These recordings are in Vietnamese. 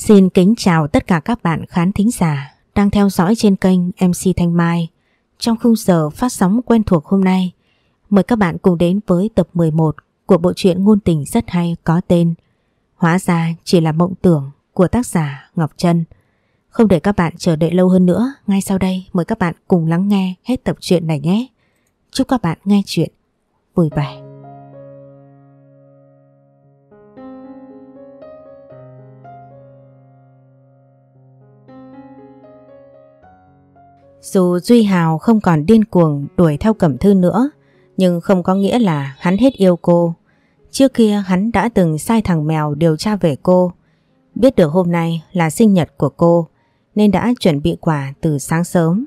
Xin kính chào tất cả các bạn khán thính giả đang theo dõi trên kênh MC Thanh Mai. Trong khung giờ phát sóng quen thuộc hôm nay, mời các bạn cùng đến với tập 11 của bộ truyện ngôn tình rất hay có tên Hóa ra chỉ là mộng tưởng của tác giả Ngọc Trân. Không để các bạn chờ đợi lâu hơn nữa, ngay sau đây mời các bạn cùng lắng nghe hết tập truyện này nhé. Chúc các bạn nghe chuyện vui vẻ. Dù Duy Hào không còn điên cuồng đuổi theo Cẩm Thư nữa, nhưng không có nghĩa là hắn hết yêu cô. Trước kia hắn đã từng sai thằng mèo điều tra về cô. Biết được hôm nay là sinh nhật của cô, nên đã chuẩn bị quà từ sáng sớm.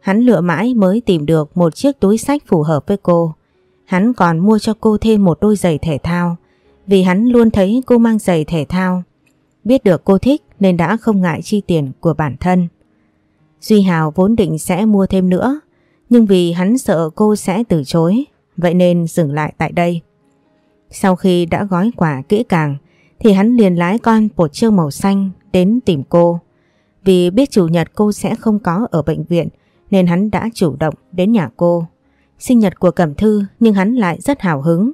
Hắn lựa mãi mới tìm được một chiếc túi sách phù hợp với cô. Hắn còn mua cho cô thêm một đôi giày thể thao, vì hắn luôn thấy cô mang giày thể thao. Biết được cô thích nên đã không ngại chi tiền của bản thân. Duy Hào vốn định sẽ mua thêm nữa, nhưng vì hắn sợ cô sẽ từ chối, vậy nên dừng lại tại đây. Sau khi đã gói quà kỹ càng, thì hắn liền lái con bột trâu màu xanh đến tìm cô. Vì biết chủ nhật cô sẽ không có ở bệnh viện, nên hắn đã chủ động đến nhà cô. Sinh nhật của Cẩm Thư nhưng hắn lại rất hào hứng,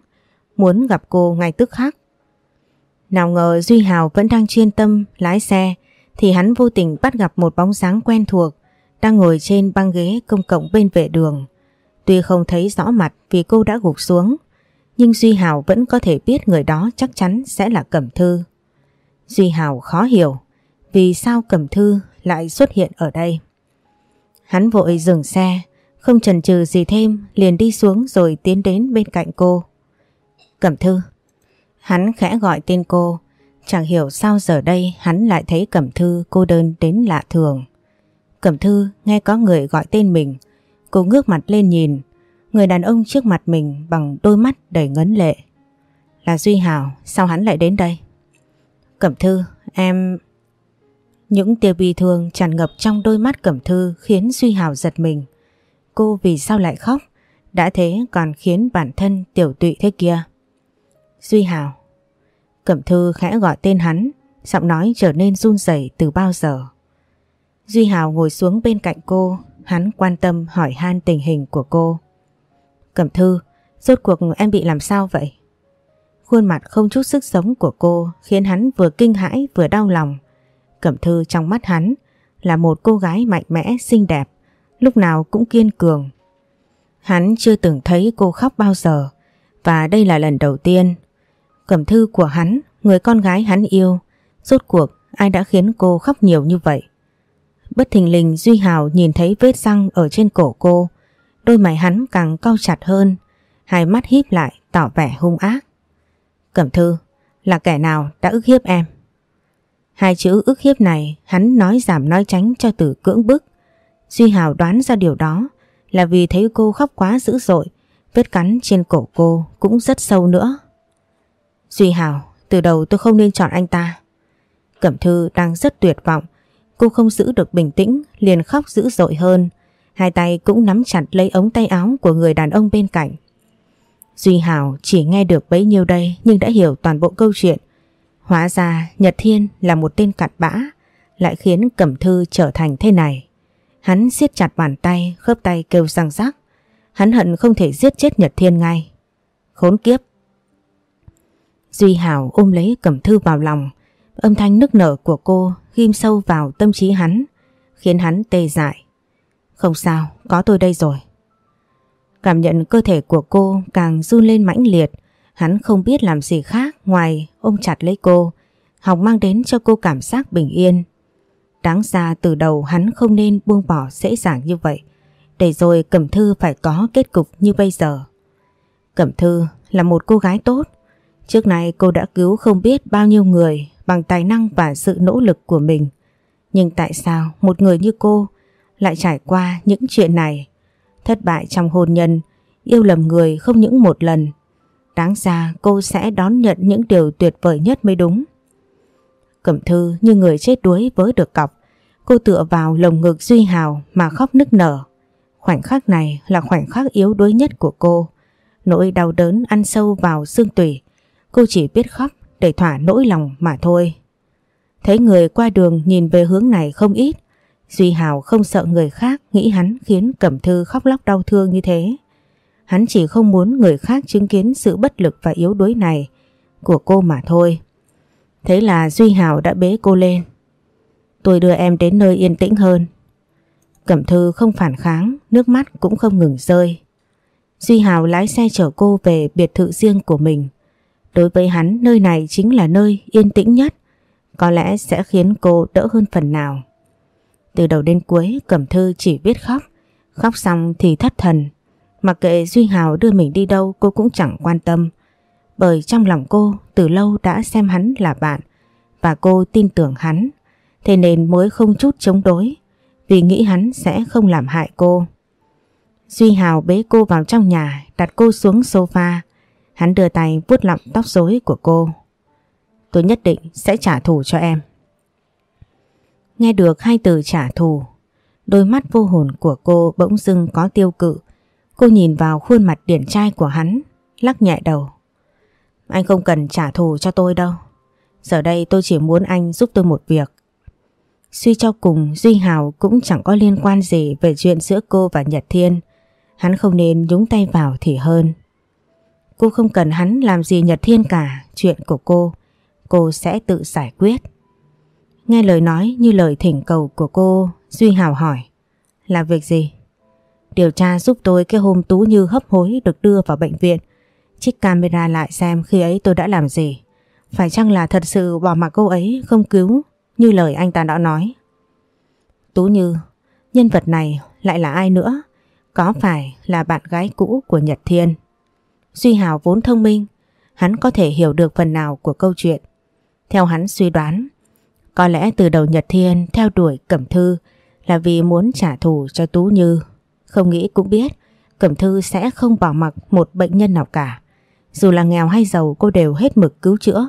muốn gặp cô ngay tức khắc. Nào ngờ Duy Hào vẫn đang chuyên tâm lái xe, thì hắn vô tình bắt gặp một bóng dáng quen thuộc đang ngồi trên băng ghế công cộng bên vệ đường. Tuy không thấy rõ mặt vì cô đã gục xuống, nhưng Duy Hào vẫn có thể biết người đó chắc chắn sẽ là Cẩm Thư. Duy Hào khó hiểu vì sao Cẩm Thư lại xuất hiện ở đây. Hắn vội dừng xe, không chần chừ gì thêm liền đi xuống rồi tiến đến bên cạnh cô. Cẩm Thư. Hắn khẽ gọi tên cô, chẳng hiểu sao giờ đây hắn lại thấy Cẩm Thư cô đơn đến lạ thường. Cẩm Thư nghe có người gọi tên mình, cô ngước mặt lên nhìn, người đàn ông trước mặt mình bằng đôi mắt đầy ngấn lệ. Là Duy Hào, sao hắn lại đến đây? Cẩm Thư, em... Những tia bi thương tràn ngập trong đôi mắt Cẩm Thư khiến Duy Hào giật mình. Cô vì sao lại khóc? Đã thế còn khiến bản thân tiểu tụy thế kia. Duy Hào. Cẩm Thư khẽ gọi tên hắn, giọng nói trở nên run rẩy từ bao giờ. Duy Hào ngồi xuống bên cạnh cô, hắn quan tâm hỏi han tình hình của cô. Cẩm Thư, rốt cuộc em bị làm sao vậy? Khuôn mặt không chút sức sống của cô khiến hắn vừa kinh hãi vừa đau lòng. Cẩm Thư trong mắt hắn là một cô gái mạnh mẽ, xinh đẹp, lúc nào cũng kiên cường. Hắn chưa từng thấy cô khóc bao giờ và đây là lần đầu tiên. Cẩm Thư của hắn, người con gái hắn yêu, rốt cuộc ai đã khiến cô khóc nhiều như vậy? Bất thình lình Duy Hào nhìn thấy vết răng ở trên cổ cô, đôi mày hắn càng cau chặt hơn, hai mắt híp lại tỏ vẻ hung ác. Cẩm Thư, là kẻ nào đã ức hiếp em? Hai chữ ức hiếp này hắn nói giảm nói tránh cho từ cưỡng bức. Duy Hào đoán ra điều đó là vì thấy cô khóc quá dữ dội, vết cắn trên cổ cô cũng rất sâu nữa. Duy Hào, từ đầu tôi không nên chọn anh ta. Cẩm Thư đang rất tuyệt vọng, cô không giữ được bình tĩnh liền khóc dữ dội hơn. Hai tay cũng nắm chặt lấy ống tay áo của người đàn ông bên cạnh. Duy Hào chỉ nghe được bấy nhiêu đây nhưng đã hiểu toàn bộ câu chuyện. Hóa ra Nhật Thiên là một tên cặn bã, lại khiến Cẩm Thư trở thành thế này. Hắn siết chặt bàn tay, khớp tay kêu răng rắc. Hắn hận không thể giết chết Nhật Thiên ngay. Khốn kiếp. Duy Hảo ôm lấy Cẩm Thư vào lòng. Âm thanh nức nở của cô ghim sâu vào tâm trí hắn, khiến hắn tê dại. Không sao, có tôi đây rồi. Cảm nhận cơ thể của cô càng run lên mãnh liệt, hắn không biết làm gì khác ngoài ôm chặt lấy cô, học mang đến cho cô cảm giác bình yên. Đáng ra từ đầu hắn không nên buông bỏ dễ dàng như vậy, để rồi Cẩm Thư phải có kết cục như bây giờ. Cẩm Thư là một cô gái tốt, trước này cô đã cứu không biết bao nhiêu người bằng tài năng và sự nỗ lực của mình. Nhưng tại sao một người như cô lại trải qua những chuyện này? Thất bại trong hôn nhân, yêu lầm người không những một lần. Đáng ra cô sẽ đón nhận những điều tuyệt vời nhất mới đúng. Cẩm thư như người chết đuối với được cọc. Cô tựa vào lồng ngực Duy Hào mà khóc nức nở. Khoảnh khắc này là khoảnh khắc yếu đuối nhất của cô. Nỗi đau đớn ăn sâu vào xương tủy. Cô chỉ biết khóc để thỏa nỗi lòng mà thôi. Thấy người qua đường nhìn về hướng này không ít. Duy Hào không sợ người khác nghĩ hắn khiến Cẩm Thư khóc lóc đau thương như thế. Hắn chỉ không muốn người khác chứng kiến sự bất lực và yếu đuối này của cô mà thôi. Thế là Duy Hào đã bế cô lên. Tôi đưa em đến nơi yên tĩnh hơn. Cẩm Thư không phản kháng, nước mắt cũng không ngừng rơi. Duy Hào lái xe chở cô về biệt thự riêng của mình. Đối với hắn nơi này chính là nơi yên tĩnh nhất, có lẽ sẽ khiến cô đỡ hơn phần nào. Từ đầu đến cuối Cẩm Thư chỉ biết khóc, khóc xong thì thất thần. Mặc kệ Duy Hào đưa mình đi đâu cô cũng chẳng quan tâm. Bởi trong lòng cô từ lâu đã xem hắn là bạn và cô tin tưởng hắn. Thế nên mới không chút chống đối vì nghĩ hắn sẽ không làm hại cô. Duy Hào bế cô vào trong nhà đặt cô xuống sofa. Hắn đưa tay vuốt lọng tóc rối của cô. Tôi nhất định sẽ trả thù cho em. Nghe được hai từ trả thù, đôi mắt vô hồn của cô bỗng dưng có tiêu cự. Cô nhìn vào khuôn mặt điển trai của hắn, lắc nhẹ đầu. Anh không cần trả thù cho tôi đâu. Giờ đây tôi chỉ muốn anh giúp tôi một việc. Suy cho cùng Duy Hào cũng chẳng có liên quan gì về chuyện giữa cô và Nhật Thiên. Hắn không nên nhúng tay vào thì hơn. Cô không cần hắn làm gì Nhật Thiên cả, chuyện của cô, cô sẽ tự giải quyết. Nghe lời nói như lời thỉnh cầu của cô, Duy Hào hỏi. Là việc gì? Điều tra giúp tôi cái hôm Tú Như hấp hối được đưa vào bệnh viện. Trích camera lại xem khi ấy tôi đã làm gì. Phải chăng là thật sự bỏ mặc cô ấy không cứu như lời anh ta đã nói? Tú Như, nhân vật này lại là ai nữa? Có phải là bạn gái cũ của Nhật Thiên? Duy Hào vốn thông minh, hắn có thể hiểu được phần nào của câu chuyện. Theo hắn suy đoán, có lẽ từ đầu Nhật Thiên theo đuổi Cẩm Thư là vì muốn trả thù cho Tú Như. Không nghĩ cũng biết Cẩm Thư sẽ không bỏ mặc một bệnh nhân nào cả. Dù là nghèo hay giàu cô đều hết mực cứu chữa.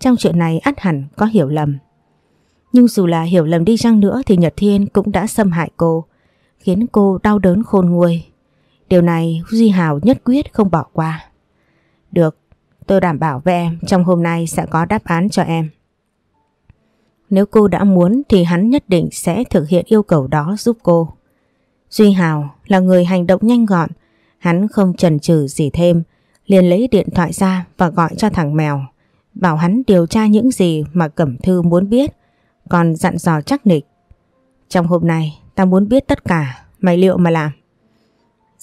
Trong chuyện này ắt hẳn có hiểu lầm. Nhưng dù là hiểu lầm đi chăng nữa thì Nhật Thiên cũng đã xâm hại cô, khiến cô đau đớn khôn nguôi. Điều này Duy Hào nhất quyết không bỏ qua. Được, tôi đảm bảo với em trong hôm nay sẽ có đáp án cho em. Nếu cô đã muốn thì hắn nhất định sẽ thực hiện yêu cầu đó giúp cô. Duy Hào là người hành động nhanh gọn, hắn không chần chừ gì thêm, liền lấy điện thoại ra và gọi cho thằng mèo, bảo hắn điều tra những gì mà Cẩm Thư muốn biết, còn dặn dò chắc nịch. Trong hôm nay, ta muốn biết tất cả, mày liệu mà làm?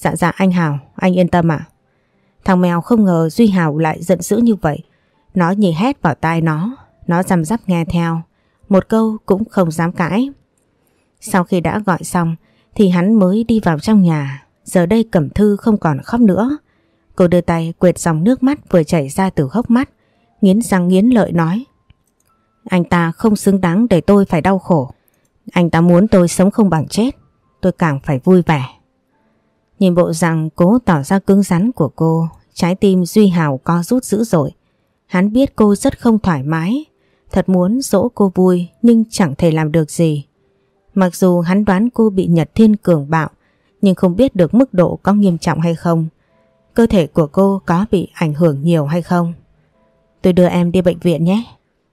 Dạ dạ anh Hào, anh yên tâm ạ. Thằng mèo không ngờ Duy Hào lại giận dữ như vậy. Nó nhì hét vào tai nó, nó răm rắp nghe theo. Một câu cũng không dám cãi. Sau khi đã gọi xong thì hắn mới đi vào trong nhà. Giờ đây Cẩm Thư không còn khóc nữa. Cô đưa tay quệt dòng nước mắt vừa chảy ra từ hốc mắt. Nghiến răng nghiến lợi nói. Anh ta không xứng đáng để tôi phải đau khổ. Anh ta muốn tôi sống không bằng chết. Tôi càng phải vui vẻ. Nhìn bộ dạng cố tỏ ra cứng rắn của cô, trái tim Duy Hào co rút dữ dội. Hắn biết cô rất không thoải mái, thật muốn dỗ cô vui nhưng chẳng thể làm được gì. Mặc dù hắn đoán cô bị Nhật Thiên cường bạo, nhưng không biết được mức độ có nghiêm trọng hay không. Cơ thể của cô có bị ảnh hưởng nhiều hay không. Tôi đưa em đi bệnh viện nhé.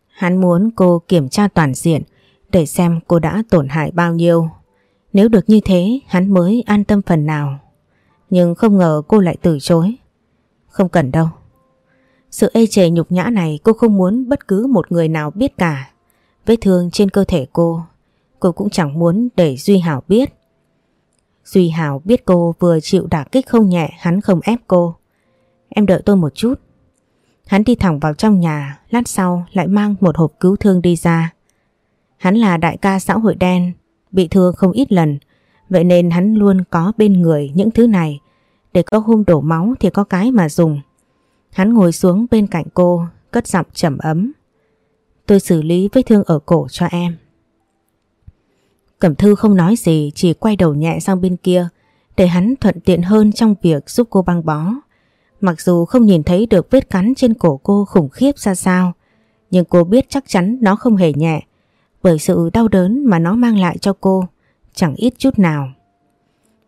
Hắn muốn cô kiểm tra toàn diện để xem cô đã tổn hại bao nhiêu. Nếu được như thế hắn mới an tâm phần nào nhưng không ngờ cô lại từ chối. Không cần đâu. Sự ê chề nhục nhã này cô không muốn bất cứ một người nào biết cả. Vết thương trên cơ thể cô Cô cũng chẳng muốn để Duy Hảo biết. Duy Hảo biết cô vừa chịu đả kích không nhẹ, Hắn không ép cô. Em đợi tôi một chút. Hắn đi thẳng vào trong nhà, Lát sau lại mang một hộp cứu thương đi ra. Hắn là đại ca xã hội đen, Bị thương không ít lần. Vậy nên hắn luôn có bên người những thứ này để có hôm đổ máu thì có cái mà dùng. Hắn ngồi xuống bên cạnh cô, cất giọng trầm ấm. Tôi xử lý vết thương ở cổ cho em. Cẩm thư không nói gì, chỉ quay đầu nhẹ sang bên kia để hắn thuận tiện hơn trong việc giúp cô băng bó. Mặc dù không nhìn thấy được vết cắn trên cổ cô khủng khiếp ra sao, nhưng cô biết chắc chắn nó không hề nhẹ bởi sự đau đớn mà nó mang lại cho cô chẳng ít chút nào.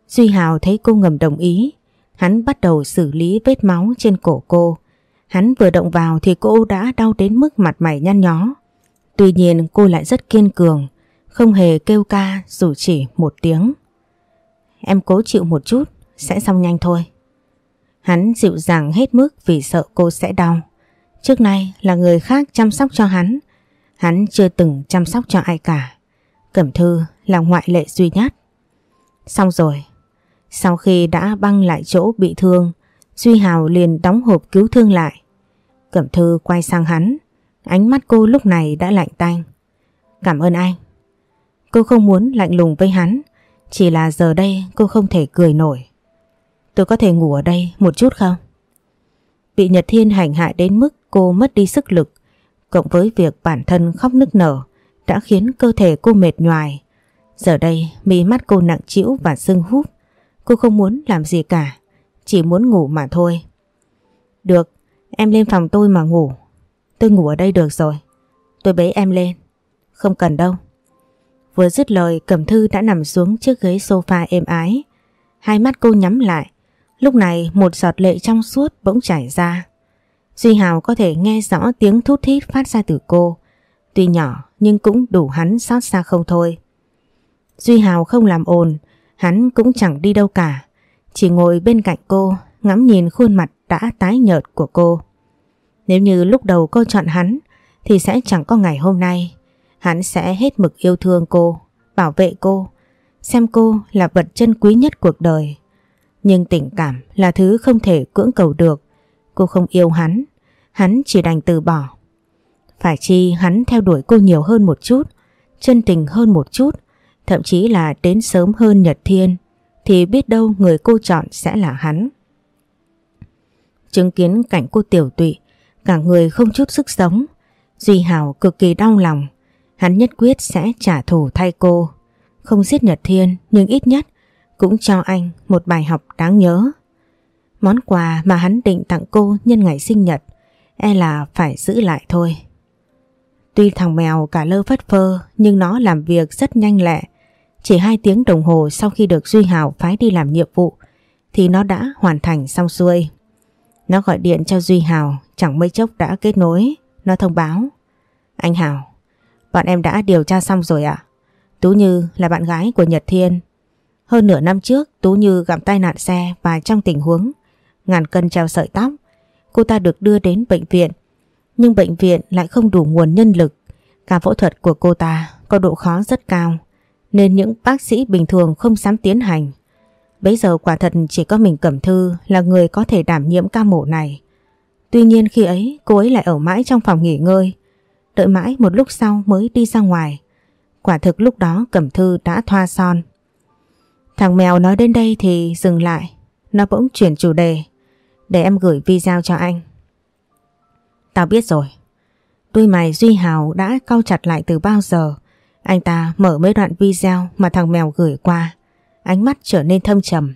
Duy Hào thấy cô ngầm đồng ý, hắn bắt đầu xử lý vết máu trên cổ cô. Hắn vừa động vào thì cô đã đau đến mức mặt mày nhăn nhó. Tuy nhiên cô lại rất kiên cường, không hề kêu ca dù chỉ một tiếng. Em cố chịu một chút, sẽ xong nhanh thôi. Hắn dịu dàng hết mức vì sợ cô sẽ đau. Trước nay là người khác chăm sóc cho hắn, hắn chưa từng chăm sóc cho ai cả. Cẩm Thư ngoại lệ duy nhất. Xong rồi, sau khi đã băng lại chỗ bị thương, Duy Hào liền đóng hộp cứu thương lại. Cẩm Thư quay sang hắn, ánh mắt cô lúc này đã lạnh tanh. Cảm ơn anh. Cô không muốn lạnh lùng với hắn, chỉ là giờ đây cô không thể cười nổi. Tôi có thể ngủ ở đây một chút không? Bị Nhật Thiên hành hại đến mức cô mất đi sức lực, cộng với việc bản thân khóc nức nở đã khiến cơ thể cô mệt nhoài. Giờ đây mí mắt cô nặng trĩu và sưng húp. Cô không muốn làm gì cả, chỉ muốn ngủ mà thôi. Được, em lên phòng tôi mà ngủ. Tôi ngủ ở đây được rồi. Tôi bế em lên. Không cần đâu. Vừa dứt lời Cẩm Thư đã nằm xuống chiếc ghế sofa êm ái. Hai mắt cô nhắm lại. Lúc này một giọt lệ trong suốt bỗng chảy ra. Duy Hào có thể nghe rõ tiếng thút thít phát ra từ cô. Tuy nhỏ nhưng cũng đủ hắn xót xa không thôi. Duy Hào không làm ồn, hắn cũng chẳng đi đâu cả. Chỉ ngồi bên cạnh cô, ngắm nhìn khuôn mặt đã tái nhợt của cô. Nếu như lúc đầu cô chọn hắn, thì sẽ chẳng có ngày hôm nay. Hắn sẽ hết mực yêu thương cô, bảo vệ cô, xem cô là vật chân quý nhất cuộc đời. Nhưng tình cảm là thứ không thể cưỡng cầu được. Cô không yêu hắn, hắn chỉ đành từ bỏ. Phải chi hắn theo đuổi cô nhiều hơn một chút, chân tình hơn một chút, thậm chí là đến sớm hơn Nhật Thiên, thì biết đâu người cô chọn sẽ là hắn. Chứng kiến cảnh cô tiểu tụy, cả người không chút sức sống, Duy Hảo cực kỳ đau lòng, hắn nhất quyết sẽ trả thù thay cô. Không giết Nhật Thiên nhưng ít nhất cũng cho anh một bài học đáng nhớ. Món quà mà hắn định tặng cô nhân ngày sinh nhật e là phải giữ lại thôi. Tuy thằng mèo cả lơ phất phơ nhưng nó làm việc rất nhanh lẹ. Chỉ hai tiếng đồng hồ sau khi được Duy Hào phái đi làm nhiệm vụ thì nó đã hoàn thành xong xuôi. Nó gọi điện cho Duy Hào chẳng mấy chốc đã kết nối. Nó thông báo. Anh Hào, bọn em đã điều tra xong rồi ạ. Tú Như là bạn gái của Nhật Thiên. Hơn nửa năm trước Tú Như gặp tai nạn xe và trong tình huống ngàn cân treo sợi tóc. Cô ta được đưa đến bệnh viện nhưng bệnh viện lại không đủ nguồn nhân lực. Cả phẫu thuật của cô ta có độ khó rất cao nên những bác sĩ bình thường không dám tiến hành. Bây giờ quả thật chỉ có mình Cẩm Thư là người có thể đảm nhiệm ca mổ này. Tuy nhiên khi ấy, cô ấy lại ở mãi trong phòng nghỉ ngơi. Đợi mãi một lúc sau mới đi ra ngoài. Quả thực lúc đó Cẩm Thư đã thoa son. Thằng mèo nói đến đây thì dừng lại. Nó bỗng chuyển chủ đề. Để em gửi video cho anh. Tao biết rồi. Đôi mày Duy Hào đã cau chặt lại từ bao giờ. Anh ta mở mấy đoạn video mà thằng mèo gửi qua. Ánh mắt trở nên thâm trầm.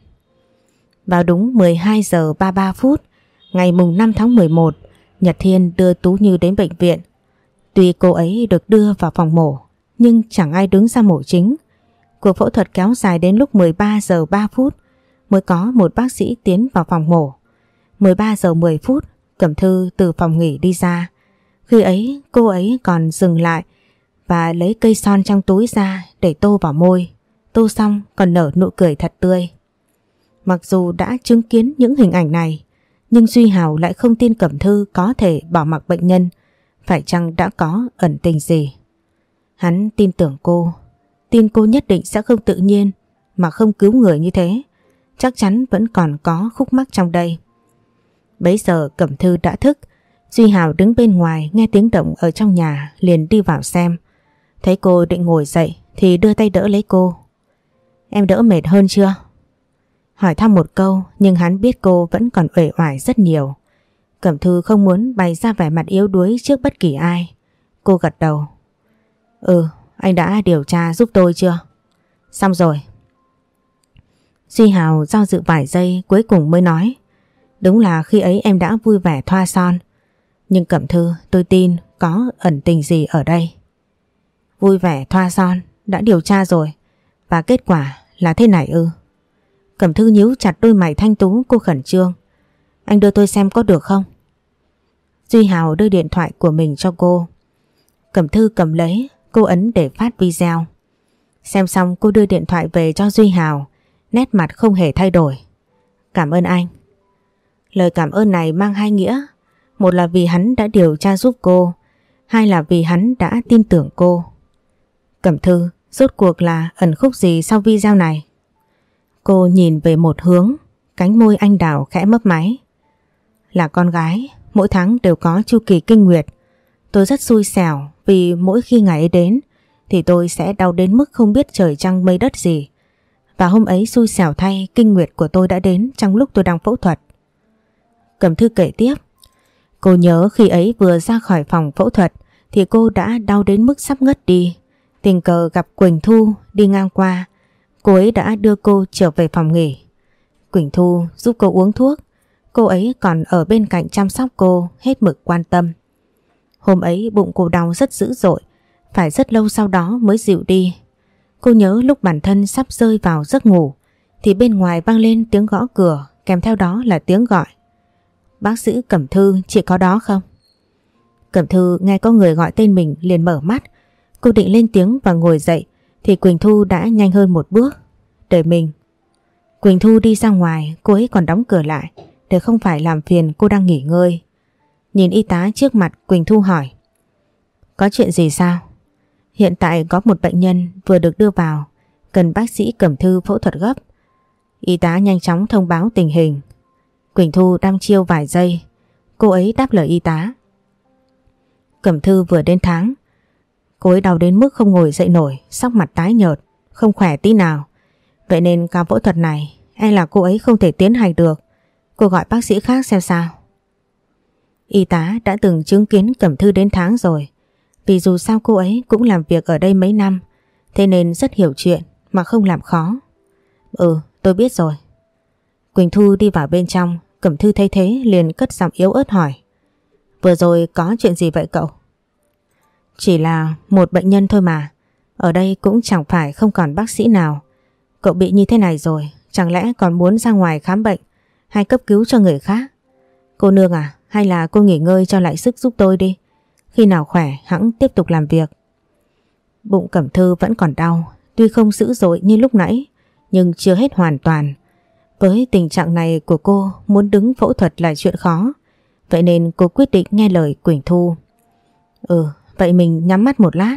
Vào đúng 12 giờ 33 phút, ngày mùng 5 tháng 11, Nhật Thiên đưa Tú Như đến bệnh viện. Tuy cô ấy được đưa vào phòng mổ, nhưng chẳng ai đứng ra mổ chính. Cuộc phẫu thuật kéo dài đến lúc 13 giờ 3 phút mới có một bác sĩ tiến vào phòng mổ. 13 giờ 10 phút Cẩm Thư từ phòng nghỉ đi ra. Khi ấy cô ấy còn dừng lại và lấy cây son trong túi ra để tô vào môi. Tô xong còn nở nụ cười thật tươi. Mặc dù đã chứng kiến những hình ảnh này, nhưng Duy Hào lại không tin Cẩm Thư có thể bỏ mặc bệnh nhân, phải chăng đã có ẩn tình gì. Hắn tin tưởng cô, tin cô nhất định sẽ không tự nhiên mà không cứu người như thế. Chắc chắn vẫn còn có khúc mắc trong đây. Bấy giờ Cẩm Thư đã thức, Duy Hào đứng bên ngoài nghe tiếng động ở trong nhà liền đi vào xem. Thấy cô định ngồi dậy thì đưa tay đỡ lấy cô. Em đỡ mệt hơn chưa? Hỏi thăm một câu nhưng hắn biết cô vẫn còn uể oải rất nhiều. Cẩm Thư không muốn bày ra vẻ mặt yếu đuối trước bất kỳ ai. Cô gật đầu. Ừ, anh đã điều tra giúp tôi chưa? Xong rồi. Duy Hào do dự vài giây cuối cùng mới nói. Đúng là khi ấy em đã vui vẻ thoa son. Nhưng Cẩm Thư tôi tin có ẩn tình gì ở đây. Vui vẻ thoa son, đã điều tra rồi. Và kết quả là thế này ư. Cẩm Thư nhíu chặt đôi mày thanh tú cô khẩn trương. Anh đưa tôi xem có được không? Duy Hào đưa điện thoại của mình cho cô. Cẩm Thư cầm lấy, cô ấn để phát video. Xem xong cô đưa điện thoại về cho Duy Hào, nét mặt không hề thay đổi. Cảm ơn anh. Lời cảm ơn này mang hai nghĩa. Một là vì hắn đã điều tra giúp cô, hai là vì hắn đã tin tưởng cô. Cẩm Thư, rốt cuộc là ẩn khúc gì sau video này? Cô nhìn về một hướng, cánh môi anh đào khẽ mấp máy. Là con gái, mỗi tháng đều có chu kỳ kinh nguyệt. Tôi rất xui xẻo vì mỗi khi ngày ấy đến thì tôi sẽ đau đến mức không biết trời trăng mây đất gì. Và hôm ấy xui xẻo thay kinh nguyệt của tôi đã đến trong lúc tôi đang phẫu thuật. cẩm thư kể tiếp. Cô nhớ khi ấy vừa ra khỏi phòng phẫu thuật thì cô đã đau đến mức sắp ngất đi. Tình cờ gặp Quỳnh Thu đi ngang qua. Cô ấy đã đưa cô trở về phòng nghỉ. Quỳnh Thu giúp cô uống thuốc. Cô ấy còn ở bên cạnh chăm sóc cô hết mực quan tâm. Hôm ấy bụng cô đau rất dữ dội. Phải rất lâu sau đó mới dịu đi. Cô nhớ lúc bản thân sắp rơi vào giấc ngủ, thì bên ngoài vang lên tiếng gõ cửa, kèm theo đó là tiếng gọi. Bác sĩ Cẩm Thư, chị có đó không? Cẩm Thư nghe có người gọi tên mình liền mở mắt. Cô định lên tiếng và ngồi dậy, thì Quỳnh Thu đã nhanh hơn một bước. Để mình. Quỳnh Thu đi ra ngoài, cô ấy còn đóng cửa lại, để không phải làm phiền cô đang nghỉ ngơi. Nhìn y tá trước mặt, Quỳnh Thu hỏi. Có chuyện gì sao? Hiện tại có một bệnh nhân vừa được đưa vào, cần bác sĩ Cẩm Thư phẫu thuật gấp. Y tá nhanh chóng thông báo tình hình Quỳnh Thu đang chiêu vài giây, Cô ấy đáp lời y tá Cẩm Thư vừa đến tháng Cô ấy đau đến mức không ngồi dậy nổi Sóc mặt tái nhợt, Không khỏe tí nào. Vậy nên ca phẫu thuật này E là cô ấy không thể tiến hành được. Cô gọi bác sĩ khác xem sao. Y tá đã từng chứng kiến Cẩm Thư đến tháng rồi. Vì dù sao cô ấy cũng làm việc ở đây mấy năm, Thế nên rất hiểu chuyện Mà không làm khó. Ừ tôi biết rồi. Quỳnh Thu đi vào bên trong, Cẩm Thư thay thế liền cất giọng yếu ớt hỏi. Vừa rồi có chuyện gì vậy cậu? Chỉ là một bệnh nhân thôi mà. Ở đây cũng chẳng phải không còn bác sĩ nào. Cậu bị như thế này rồi Chẳng lẽ còn muốn ra ngoài khám bệnh Hay cấp cứu cho người khác? Cô nương à Hay là cô nghỉ ngơi cho lại sức giúp tôi đi. Khi nào khỏe hãng tiếp tục làm việc. Bụng Cẩm Thư vẫn còn đau Tuy không dữ dội như lúc nãy Nhưng chưa hết hoàn toàn. Với tình trạng này của cô muốn đứng phẫu thuật là chuyện khó. Vậy nên cô quyết định nghe lời Quỳnh Thu. Ừ, vậy mình nhắm mắt một lát.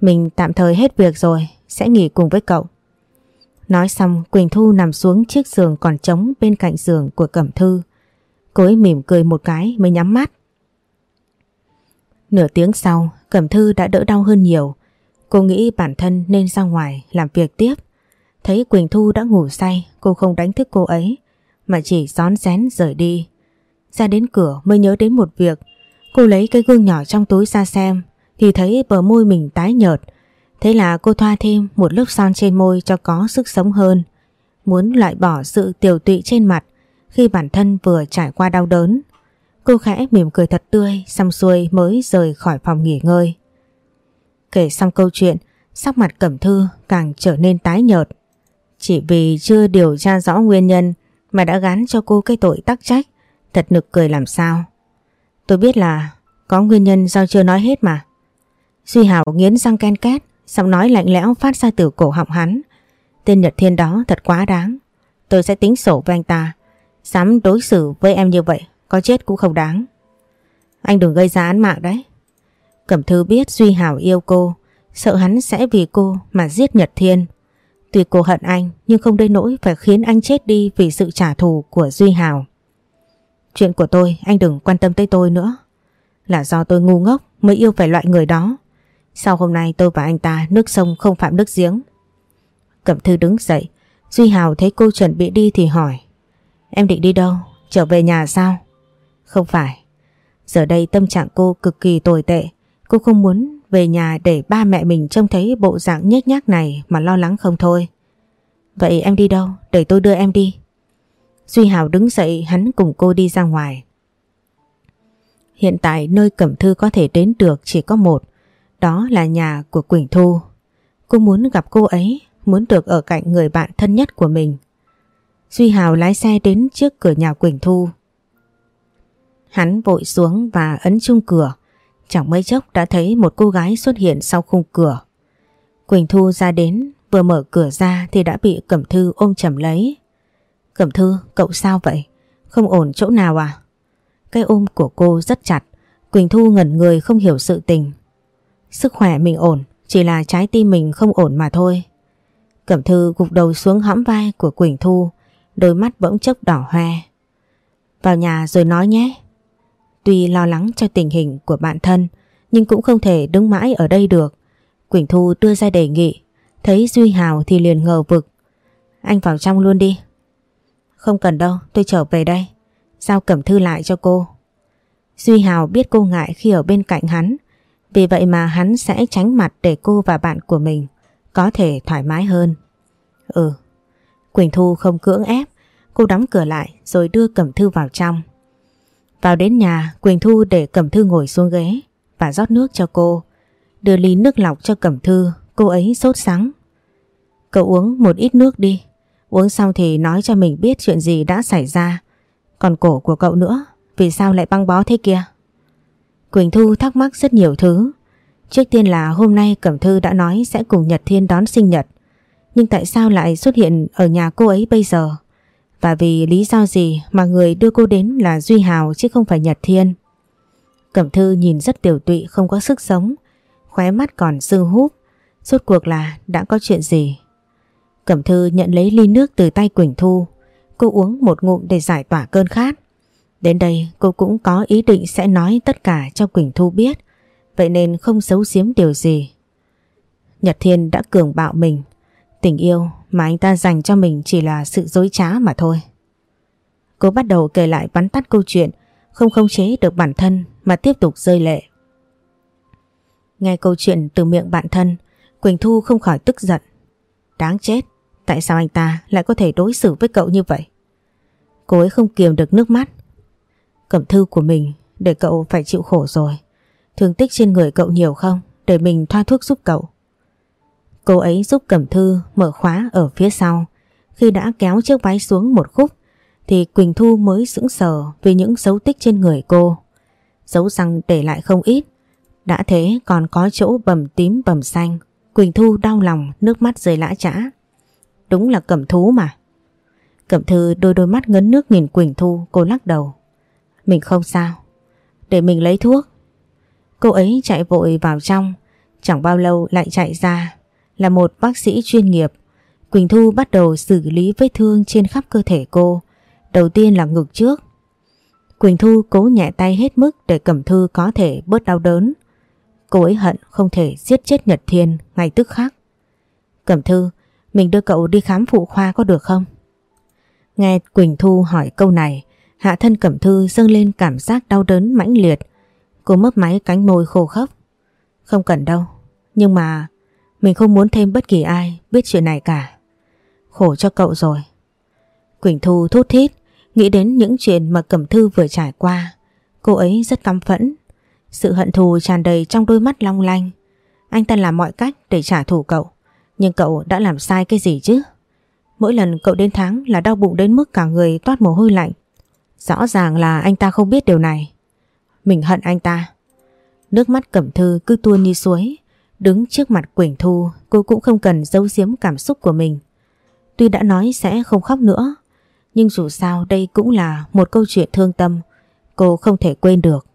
Mình tạm thời hết việc rồi, sẽ nghỉ cùng với cậu. Nói xong Quỳnh Thu nằm xuống chiếc giường còn trống bên cạnh giường của Cẩm Thư. Cô ấy mỉm cười một cái mới nhắm mắt. Nửa tiếng sau, Cẩm Thư đã đỡ đau hơn nhiều. Cô nghĩ bản thân nên ra ngoài làm việc tiếp. Thấy Quỳnh Thu đã ngủ say, cô không đánh thức cô ấy, mà chỉ gión rén rời đi. Ra đến cửa mới nhớ đến một việc. Cô lấy cái gương nhỏ trong túi ra xem, thì thấy bờ môi mình tái nhợt. Thế là cô thoa thêm một lớp son trên môi cho có sức sống hơn. Muốn loại bỏ sự tiểu tụy trên mặt khi bản thân vừa trải qua đau đớn. Cô khẽ mỉm cười thật tươi, xong xuôi mới rời khỏi phòng nghỉ ngơi. Kể xong câu chuyện, sắc mặt Cẩm Thư càng trở nên tái nhợt. Chỉ vì chưa điều tra rõ nguyên nhân mà đã gán cho cô cái tội tắc trách, thật nực cười làm sao. Tôi biết là có nguyên nhân do chưa nói hết mà. Duy Hảo nghiến răng ken két, giọng nói lạnh lẽo phát ra từ cổ họng hắn. Tên Nhật Thiên đó thật quá đáng. Tôi sẽ tính sổ với anh ta. Dám đối xử với em như vậy, có chết cũng không đáng. Anh đừng gây ra án mạng đấy. Cẩm Thư biết Duy Hảo yêu cô, sợ hắn sẽ vì cô mà giết Nhật Thiên. Tuy cô hận anh nhưng không đến nỗi phải khiến anh chết đi vì sự trả thù của Duy hảo Chuyện của tôi, anh đừng quan tâm tới tôi nữa. Là do tôi ngu ngốc mới yêu phải loại người đó. Sau hôm nay tôi và anh ta nước sông không phạm nước giếng. Cẩm Thư đứng dậy. Duy Hào thấy cô chuẩn bị đi thì hỏi. Em định đi đâu? Trở về nhà sao? Không phải. Giờ đây tâm trạng cô cực kỳ tồi tệ. Cô không muốn về nhà để ba mẹ mình trông thấy bộ dạng nhếch nhác này mà lo lắng không thôi. Vậy em đi đâu? Để tôi đưa em đi. Duy Hào đứng dậy hắn cùng cô đi ra ngoài. Hiện tại nơi Cẩm Thư có thể đến được chỉ có một, đó là nhà của Quỳnh Thu. Cô muốn gặp cô ấy, muốn được ở cạnh người bạn thân nhất của mình. Duy Hào lái xe đến trước cửa nhà Quỳnh Thu. Hắn vội xuống và ấn chung cửa. Chẳng mấy chốc đã thấy một cô gái xuất hiện sau khung cửa. Quỳnh Thu ra đến, vừa mở cửa ra thì đã bị Cẩm Thư ôm chầm lấy. Cẩm Thư, cậu sao vậy? Không ổn chỗ nào à? Cái ôm của cô rất chặt, Quỳnh Thu ngẩn người không hiểu sự tình. Sức khỏe mình ổn, chỉ là trái tim mình không ổn mà thôi. Cẩm Thư gục đầu xuống hõm vai của Quỳnh Thu, đôi mắt bỗng chốc đỏ hoe. Vào nhà rồi nói nhé. Tuy lo lắng cho tình hình của bạn thân, nhưng cũng không thể đứng mãi ở đây được. Quỳnh Thu đưa ra đề nghị, thấy Duy Hào thì liền ngờ vực. Anh vào trong luôn đi. Không cần đâu, tôi trở về đây. Giao Cẩm Thư lại cho cô. Duy Hào biết cô ngại khi ở bên cạnh hắn, vì vậy mà hắn sẽ tránh mặt để cô và bạn của mình có thể thoải mái hơn. Ừ, Quỳnh Thu không cưỡng ép, cô đóng cửa lại rồi đưa Cẩm Thư vào trong. Vào đến nhà, Quỳnh Thu để Cẩm Thư ngồi xuống ghế và rót nước cho cô. Đưa ly nước lọc cho Cẩm Thư, cô ấy sốt sắng. Cậu uống một ít nước đi, uống xong thì nói cho mình biết chuyện gì đã xảy ra. Còn cổ của cậu nữa, vì sao lại băng bó thế kia? Quỳnh Thu thắc mắc rất nhiều thứ. Trước tiên là hôm nay Cẩm Thư đã nói sẽ cùng Nhật Thiên đón sinh nhật. Nhưng tại sao lại xuất hiện ở nhà cô ấy bây giờ? Và vì lý do gì mà người đưa cô đến là Duy Hào chứ không phải Nhật Thiên? Cẩm Thư nhìn rất tiểu tụy không có sức sống, khóe mắt còn sưng húp. Suốt cuộc là đã có chuyện gì? Cẩm Thư nhận lấy ly nước từ tay Quỳnh Thu. Cô uống một ngụm để giải tỏa cơn khát. Đến đây cô cũng có ý định sẽ nói tất cả cho Quỳnh Thu biết. Vậy nên không giấu giếm điều gì. Nhật Thiên đã cường bạo mình. Tình yêu mà anh ta dành cho mình chỉ là sự dối trá mà thôi. Cô bắt đầu kể lại bắn tắt câu chuyện, không khống chế được bản thân mà tiếp tục rơi lệ. Nghe câu chuyện từ miệng bạn thân, Quỳnh Thu không khỏi tức giận. Đáng chết, tại sao anh ta lại có thể đối xử với cậu như vậy? Cô ấy không kiềm được nước mắt. Cẩm thư của mình để cậu phải chịu khổ rồi. Thương tích trên người cậu nhiều không? Để mình thoa thuốc giúp cậu. Cô ấy giúp Cẩm Thư mở khóa ở phía sau. Khi đã kéo chiếc váy xuống một khúc, thì Quỳnh Thu mới sững sờ vì những dấu tích trên người cô. Dấu răng để lại không ít. Đã thế còn có chỗ bầm tím bầm xanh. Quỳnh Thu đau lòng, nước mắt rơi lã trã. Đúng là cẩm thú mà. Cẩm Thư đôi đôi mắt ngấn nước nhìn Quỳnh Thu cô lắc đầu. Mình không sao. Để mình lấy thuốc. Cô ấy chạy vội vào trong. Chẳng bao lâu lại chạy ra là một bác sĩ chuyên nghiệp. Quỳnh Thu bắt đầu xử lý vết thương trên khắp cơ thể cô. Đầu tiên là ngực trước. Quỳnh Thu cố nhẹ tay hết mức để Cẩm Thư có thể bớt đau đớn. Cô ấy hận không thể giết chết Nhật Thiên ngay tức khắc. Cẩm Thư, mình đưa cậu đi khám phụ khoa có được không? Nghe Quỳnh Thu hỏi câu này, hạ thân Cẩm Thư dâng lên cảm giác đau đớn mãnh liệt. Cô mấp máy cánh môi khô khốc. Không cần đâu, nhưng mà mình không muốn thêm bất kỳ ai biết chuyện này cả. Khổ cho cậu rồi. Quỳnh Thu thút thít, nghĩ đến những chuyện mà Cẩm Thư vừa trải qua. Cô ấy rất căm phẫn. Sự hận thù tràn đầy trong đôi mắt long lanh. Anh ta làm mọi cách để trả thù cậu. Nhưng cậu đã làm sai cái gì chứ? Mỗi lần cậu đến tháng là đau bụng đến mức cả người toát mồ hôi lạnh. Rõ ràng là anh ta không biết điều này. Mình hận anh ta. Nước mắt Cẩm Thư cứ tuôn như suối. Đứng trước mặt Quỳnh Thu, cô cũng không cần giấu giếm cảm xúc của mình. Tuy đã nói sẽ không khóc nữa, nhưng dù sao đây cũng là một câu chuyện thương tâm cô không thể quên được.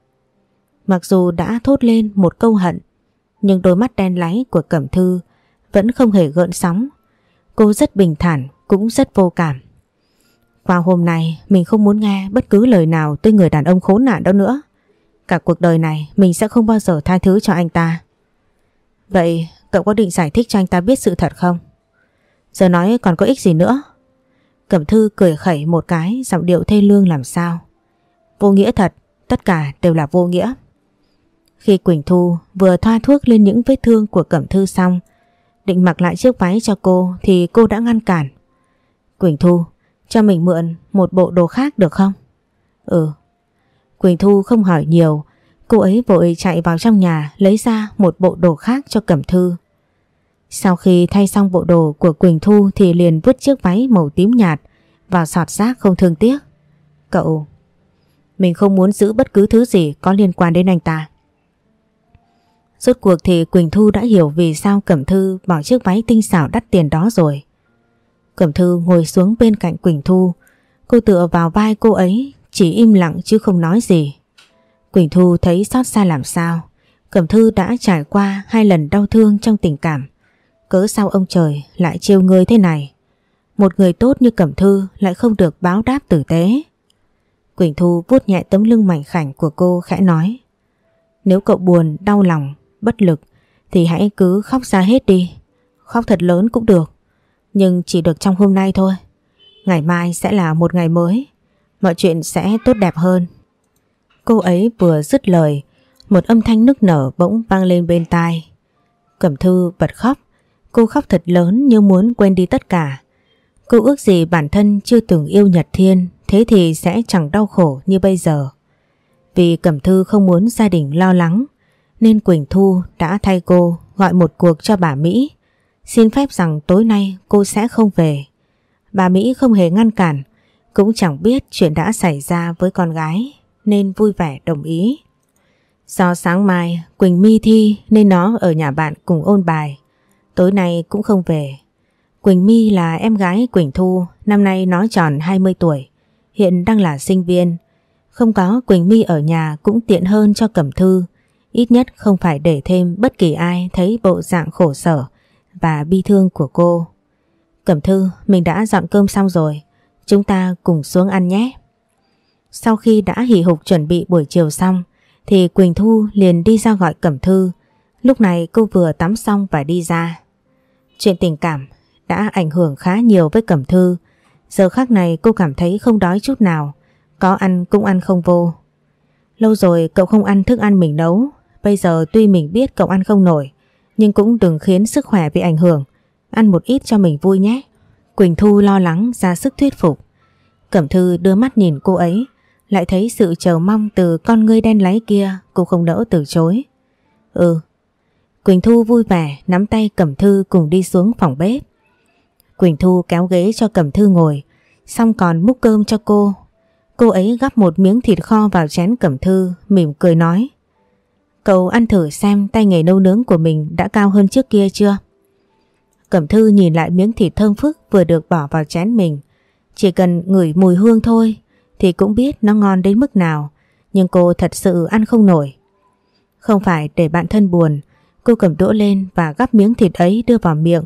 Mặc dù đã thốt lên một câu hận, nhưng đôi mắt đen láy của Cẩm Thư vẫn không hề gợn sóng. Cô rất bình thản cũng rất vô cảm. Qua hôm nay mình không muốn nghe bất cứ lời nào từ người đàn ông khốn nạn đó nữa. Cả cuộc đời này mình sẽ không bao giờ tha thứ cho anh ta. Vậy cậu có định giải thích cho anh ta biết sự thật không? Giờ nói còn có ích gì nữa? Cẩm thư cười khẩy một cái giọng điệu thê lương làm sao. Vô nghĩa thật, tất cả đều là vô nghĩa. Khi Quỳnh Thu vừa thoa thuốc lên những vết thương của Cẩm Thư xong, định mặc lại chiếc váy cho cô thì cô đã ngăn cản. Quỳnh Thu, cho mình mượn một bộ đồ khác được không? Ừ. Quỳnh Thu không hỏi nhiều, cô ấy vội chạy vào trong nhà lấy ra một bộ đồ khác cho Cẩm Thư. Sau khi thay xong bộ đồ của Quỳnh Thu thì liền vứt chiếc váy màu tím nhạt vào sọt rác không thương tiếc. Cậu, mình không muốn giữ bất cứ thứ gì có liên quan đến anh ta. Rốt cuộc thì Quỳnh Thu đã hiểu vì sao Cẩm Thư bỏ chiếc váy tinh xảo đắt tiền đó rồi. Cẩm Thư ngồi xuống bên cạnh Quỳnh Thu. Cô tựa vào vai cô ấy, chỉ im lặng chứ không nói gì. Quỳnh Thu thấy xót xa làm sao. Cẩm Thư đã trải qua hai lần đau thương trong tình cảm. Cớ sao ông trời lại trêu người thế này? Một người tốt như Cẩm Thư lại không được báo đáp tử tế. Quỳnh Thu vuốt nhẹ tấm lưng mảnh khảnh của cô khẽ nói. Nếu cậu buồn, đau lòng, bất lực thì hãy cứ khóc ra hết đi. Khóc thật lớn cũng được. Nhưng chỉ được trong hôm nay thôi. Ngày mai sẽ là một ngày mới. Mọi chuyện sẽ tốt đẹp hơn. Cô ấy vừa dứt lời, một âm thanh nức nở bỗng vang lên bên tai. Cẩm Thư bật khóc. Cô khóc thật lớn như muốn quên đi tất cả. Cô ước gì bản thân chưa từng yêu Nhật Thiên thế thì sẽ chẳng đau khổ như bây giờ. Vì Cẩm Thư không muốn gia đình lo lắng nên Quỳnh Thu đã thay cô gọi một cuộc cho bà Mỹ. Xin phép rằng tối nay cô sẽ không về. Bà Mỹ không hề ngăn cản, cũng chẳng biết chuyện đã xảy ra với con gái nên vui vẻ đồng ý. Do sáng mai Quỳnh mi thi nên nó ở nhà bạn cùng ôn bài. Tối nay cũng không về. Quỳnh My là em gái Quỳnh Thu, năm nay nó tròn 20 tuổi, hiện đang là sinh viên. Không có Quỳnh My ở nhà cũng tiện hơn cho Cẩm Thư, ít nhất không phải để thêm bất kỳ ai thấy bộ dạng khổ sở và bi thương của cô. Cẩm Thư, mình đã dọn cơm xong rồi, chúng ta cùng xuống ăn nhé. Sau khi đã hì hục chuẩn bị buổi chiều xong, thì Quỳnh Thu liền đi ra gọi Cẩm Thư. Lúc này cô vừa tắm xong và đi ra. Chuyện tình cảm đã ảnh hưởng khá nhiều với Cẩm Thư. Giờ khác này cô cảm thấy không đói chút nào, có ăn cũng ăn không vô. Lâu rồi cậu không ăn thức ăn mình nấu, bây giờ tuy mình biết cậu ăn không nổi, nhưng cũng đừng khiến sức khỏe bị ảnh hưởng. Ăn một ít cho mình vui nhé. Quỳnh Thu lo lắng ra sức thuyết phục. Cẩm Thư đưa mắt nhìn cô ấy, lại thấy sự chờ mong từ con ngươi đen láy kia, cô không nỡ từ chối. Ừ. Quỳnh Thu vui vẻ nắm tay Cẩm Thư cùng đi xuống phòng bếp. Quỳnh Thu kéo ghế cho Cẩm Thư ngồi, xong còn múc cơm cho cô. Cô ấy gắp một miếng thịt kho vào chén Cẩm Thư, mỉm cười nói. Cậu ăn thử xem tay nghề nấu nướng của mình đã cao hơn trước kia chưa? Cẩm Thư nhìn lại miếng thịt thơm phức vừa được bỏ vào chén mình. Chỉ cần ngửi mùi hương thôi thì cũng biết nó ngon đến mức nào. Nhưng cô thật sự ăn không nổi. Không phải để bạn thân buồn, cô cầm đũa lên và gắp miếng thịt ấy đưa vào miệng.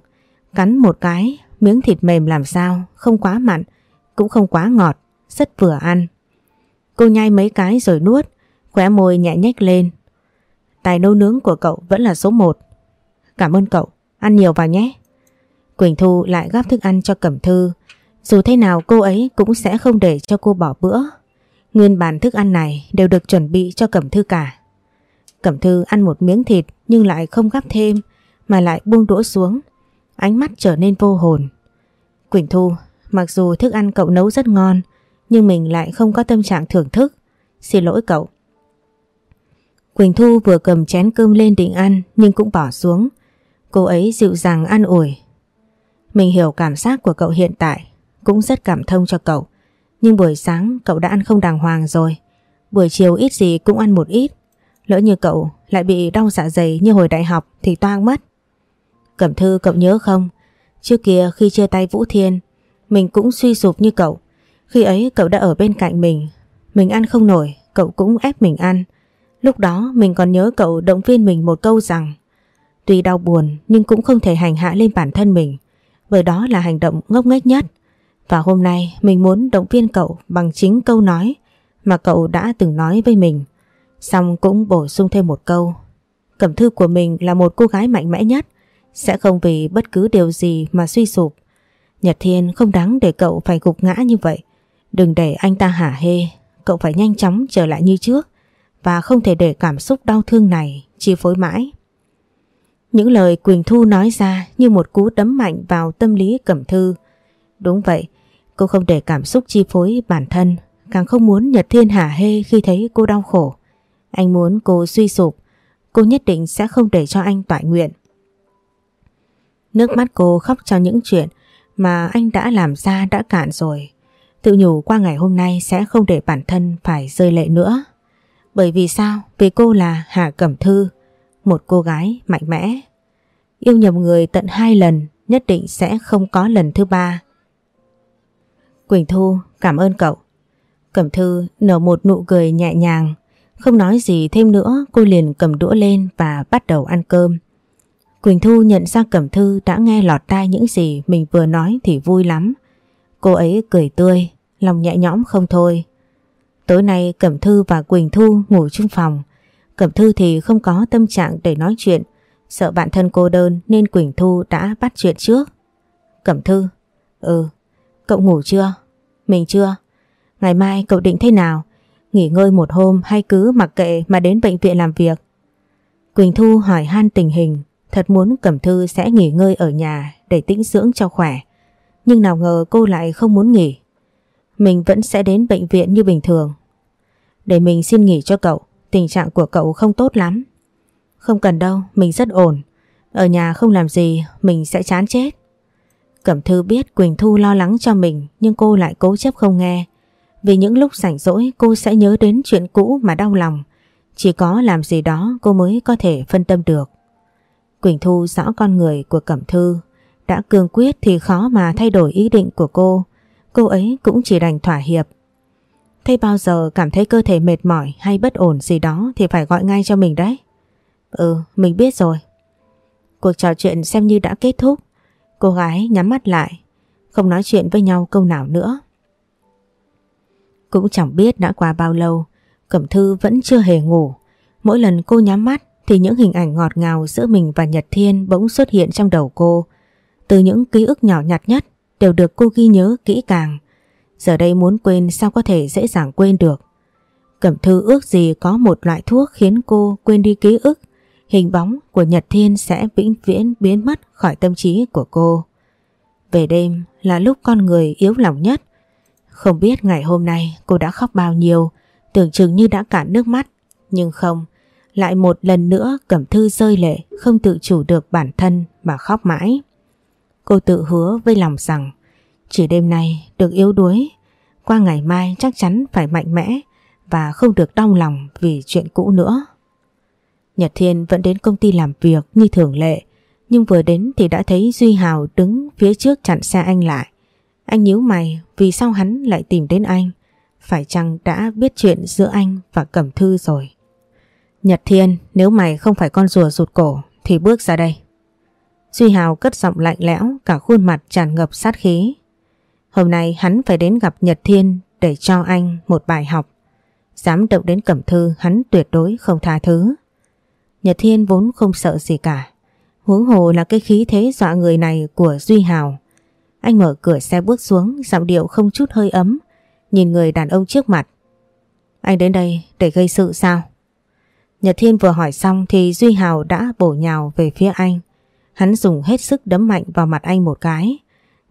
Cắn một cái Miếng thịt mềm làm sao, không quá mặn, cũng không quá ngọt, rất vừa ăn. Cô nhai mấy cái rồi nuốt, khóe môi nhẹ nhếch lên. Tài nấu nướng của cậu vẫn là số 1. Cảm ơn cậu, ăn nhiều vào nhé. Quỳnh Thu lại gắp thức ăn cho Cẩm Thư. Dù thế nào cô ấy cũng sẽ không để cho cô bỏ bữa. Nguyên bản thức ăn này đều được chuẩn bị cho Cẩm Thư cả. Cẩm Thư ăn một miếng thịt nhưng lại không gắp thêm mà lại buông đũa xuống ánh mắt trở nên vô hồn. Quỳnh Thu, mặc dù thức ăn cậu nấu rất ngon, nhưng mình lại không có tâm trạng thưởng thức. Xin lỗi cậu. Quỳnh Thu vừa cầm chén cơm lên định ăn nhưng cũng bỏ xuống. Cô ấy dịu dàng an ủi. Mình hiểu cảm giác của cậu hiện tại, cũng rất cảm thông cho cậu. Nhưng buổi sáng cậu đã ăn không đàng hoàng rồi. Buổi chiều ít gì cũng ăn một ít. Lỡ như cậu lại bị đau dạ dày như hồi đại học thì toang mất. Cẩm Thư cậu nhớ không? Trước kia khi chia tay Vũ Thiên, mình cũng suy sụp như cậu. Khi ấy cậu đã ở bên cạnh mình. Mình ăn không nổi, cậu cũng ép mình ăn. Lúc đó mình còn nhớ cậu động viên mình một câu rằng Tuy đau buồn nhưng cũng không thể hành hạ lên bản thân mình Bởi đó là hành động ngốc nghếch nhất Và hôm nay mình muốn động viên cậu bằng chính câu nói Mà cậu đã từng nói với mình Xong cũng bổ sung thêm một câu Cẩm thư của mình là một cô gái mạnh mẽ nhất sẽ không vì bất cứ điều gì mà suy sụp. Nhật Thiên không đáng để cậu phải gục ngã như vậy. Đừng để anh ta hả hê, cậu phải nhanh chóng trở lại như trước và không thể để cảm xúc đau thương này chi phối mãi. Những lời Quỳnh Thu nói ra như một cú đấm mạnh vào tâm lý Cẩm Thư. Đúng vậy, cô không để cảm xúc chi phối bản thân, càng không muốn Nhật Thiên hả hê khi thấy cô đau khổ. Anh muốn cô suy sụp, cô nhất định sẽ không để cho anh tọa nguyện. Nước mắt cô khóc cho những chuyện mà anh đã làm ra đã cạn rồi. Tự nhủ qua ngày hôm nay sẽ không để bản thân phải rơi lệ nữa. Bởi vì sao? Vì cô là hà Cẩm Thư, một cô gái mạnh mẽ. Yêu nhầm người tận hai lần nhất định sẽ không có lần thứ ba. Quỳnh Thu cảm ơn cậu. Cẩm Thư nở một nụ cười nhẹ nhàng, không nói gì thêm nữa cô liền cầm đũa lên và bắt đầu ăn cơm. Quỳnh Thu nhận ra Cẩm Thư đã nghe lọt tai những gì mình vừa nói thì vui lắm. Cô ấy cười tươi, lòng nhẹ nhõm không thôi. Tối nay Cẩm Thư và Quỳnh Thu ngủ chung phòng. Cẩm Thư thì không có tâm trạng để nói chuyện, sợ bạn thân cô đơn nên Quỳnh Thu đã bắt chuyện trước. Cẩm Thư, ừ, cậu ngủ chưa? Mình chưa. Ngày mai cậu định thế nào? Nghỉ ngơi một hôm hay cứ mặc kệ mà đến bệnh viện làm việc? Quỳnh Thu hỏi han tình hình, thật muốn Cẩm Thư sẽ nghỉ ngơi ở nhà để tĩnh dưỡng cho khỏe. Nhưng nào ngờ cô lại không muốn nghỉ. Mình vẫn sẽ đến bệnh viện như bình thường. Để mình xin nghỉ cho cậu, tình trạng của cậu không tốt lắm. Không cần đâu, mình rất ổn. Ở nhà không làm gì, mình sẽ chán chết. Cẩm Thư biết Quỳnh Thu lo lắng cho mình nhưng cô lại cố chấp không nghe. Vì những lúc rảnh rỗi cô sẽ nhớ đến chuyện cũ mà đau lòng. Chỉ có làm gì đó cô mới có thể phân tâm được. Quỳnh Thu rõ con người của Cẩm Thư. Đã cương quyết thì khó mà thay đổi ý định của cô. Cô ấy cũng chỉ đành thỏa hiệp. Thế bao giờ cảm thấy cơ thể mệt mỏi hay bất ổn gì đó thì phải gọi ngay cho mình đấy. Ừ, mình biết rồi. Cuộc trò chuyện xem như đã kết thúc. Cô gái nhắm mắt lại, không nói chuyện với nhau câu nào nữa. Cũng chẳng biết đã qua bao lâu, Cẩm Thư vẫn chưa hề ngủ. Mỗi lần cô nhắm mắt thì những hình ảnh ngọt ngào giữa mình và Nhật Thiên bỗng xuất hiện trong đầu cô. Từ những ký ức nhỏ nhặt nhất đều được cô ghi nhớ kỹ càng. Giờ đây muốn quên sao có thể dễ dàng quên được. Cẩm Thư ước gì có một loại thuốc khiến cô quên đi ký ức hình bóng của Nhật Thiên sẽ vĩnh viễn biến mất khỏi tâm trí của cô. Về đêm là lúc con người yếu lòng nhất. Không biết ngày hôm nay cô đã khóc bao nhiêu, tưởng chừng như đã cạn nước mắt. Nhưng không, lại một lần nữa Cẩm Thư rơi lệ, không tự chủ được bản thân mà khóc mãi. Cô tự hứa với lòng rằng, chỉ đêm nay được yếu đuối, qua ngày mai chắc chắn phải mạnh mẽ và không được đau lòng vì chuyện cũ nữa. Nhật Thiên vẫn đến công ty làm việc như thường lệ, nhưng vừa đến thì đã thấy Duy Hào đứng phía trước chặn xe anh lại. Anh nhíu mày vì sao hắn lại tìm đến anh? Phải chăng đã biết chuyện giữa anh và Cẩm Thư rồi? Nhật Thiên, nếu mày không phải con rùa rụt cổ thì bước ra đây. Duy Hào cất giọng lạnh lẽo, cả khuôn mặt tràn ngập sát khí. Hôm nay hắn phải đến gặp Nhật Thiên để cho anh một bài học. Dám động đến Cẩm Thư hắn tuyệt đối không tha thứ. Nhật Thiên vốn không sợ gì cả. Huống hồ là cái khí thế dọa người này của Duy Hào. Anh mở cửa xe bước xuống, giọng điệu không chút hơi ấm, nhìn người đàn ông trước mặt. Anh đến đây để gây sự sao? Nhật Thiên vừa hỏi xong thì Duy Hào đã bổ nhào về phía anh. Hắn dùng hết sức đấm mạnh vào mặt anh một cái.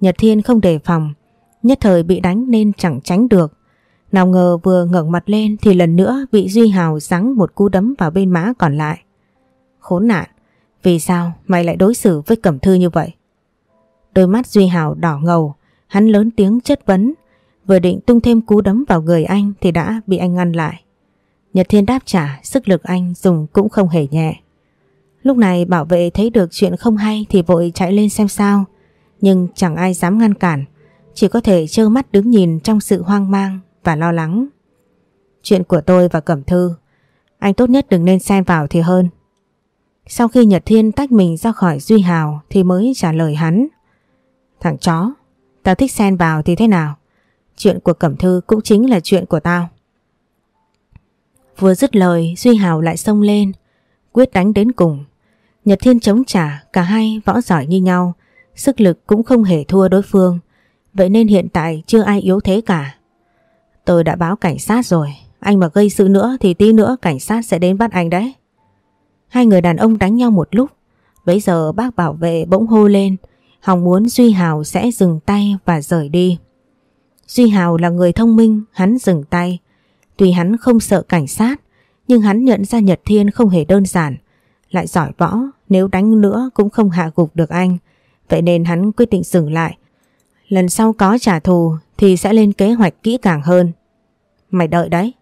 Nhật Thiên không đề phòng, nhất thời bị đánh nên chẳng tránh được. Nào ngờ vừa ngẩng mặt lên thì lần nữa bị Duy Hào giáng một cú đấm vào bên má còn lại. Khốn nạn, vì sao mày lại đối xử với Cẩm Thư như vậy? Đôi mắt Duy Hào đỏ ngầu, hắn lớn tiếng chất vấn, vừa định tung thêm cú đấm vào người anh thì đã bị anh ngăn lại. Nhật Thiên đáp trả, sức lực anh dùng cũng không hề nhẹ. Lúc này bảo vệ thấy được chuyện không hay thì vội chạy lên xem sao, nhưng chẳng ai dám ngăn cản, chỉ có thể trơ mắt đứng nhìn trong sự hoang mang và lo lắng. Chuyện của tôi và Cẩm Thư, anh tốt nhất đừng nên xen vào thì hơn. Sau khi Nhật Thiên tách mình ra khỏi Duy Hào thì mới trả lời hắn. Thằng chó, tao thích xen vào thì thế nào? Chuyện của Cẩm Thư cũng chính là chuyện của tao. Vừa dứt lời Duy Hào lại xông lên, quyết đánh đến cùng. Nhật Thiên chống trả, cả hai võ giỏi như nhau, sức lực cũng không hề thua đối phương. Vậy nên hiện tại chưa ai yếu thế cả. Tôi đã báo cảnh sát rồi, anh mà gây sự nữa thì tí nữa cảnh sát sẽ đến bắt anh đấy. Hai người đàn ông đánh nhau một lúc. Bấy giờ bác bảo vệ bỗng hô lên, hòng muốn Duy Hào sẽ dừng tay và rời đi. Duy Hào là người thông minh, hắn dừng tay. Tuy hắn không sợ cảnh sát, nhưng hắn nhận ra Nhật Thiên không hề đơn giản. Lại giỏi võ, nếu đánh nữa cũng không hạ gục được anh. Vậy nên hắn quyết định dừng lại. Lần sau có trả thù thì sẽ lên kế hoạch kỹ càng hơn. Mày đợi đấy.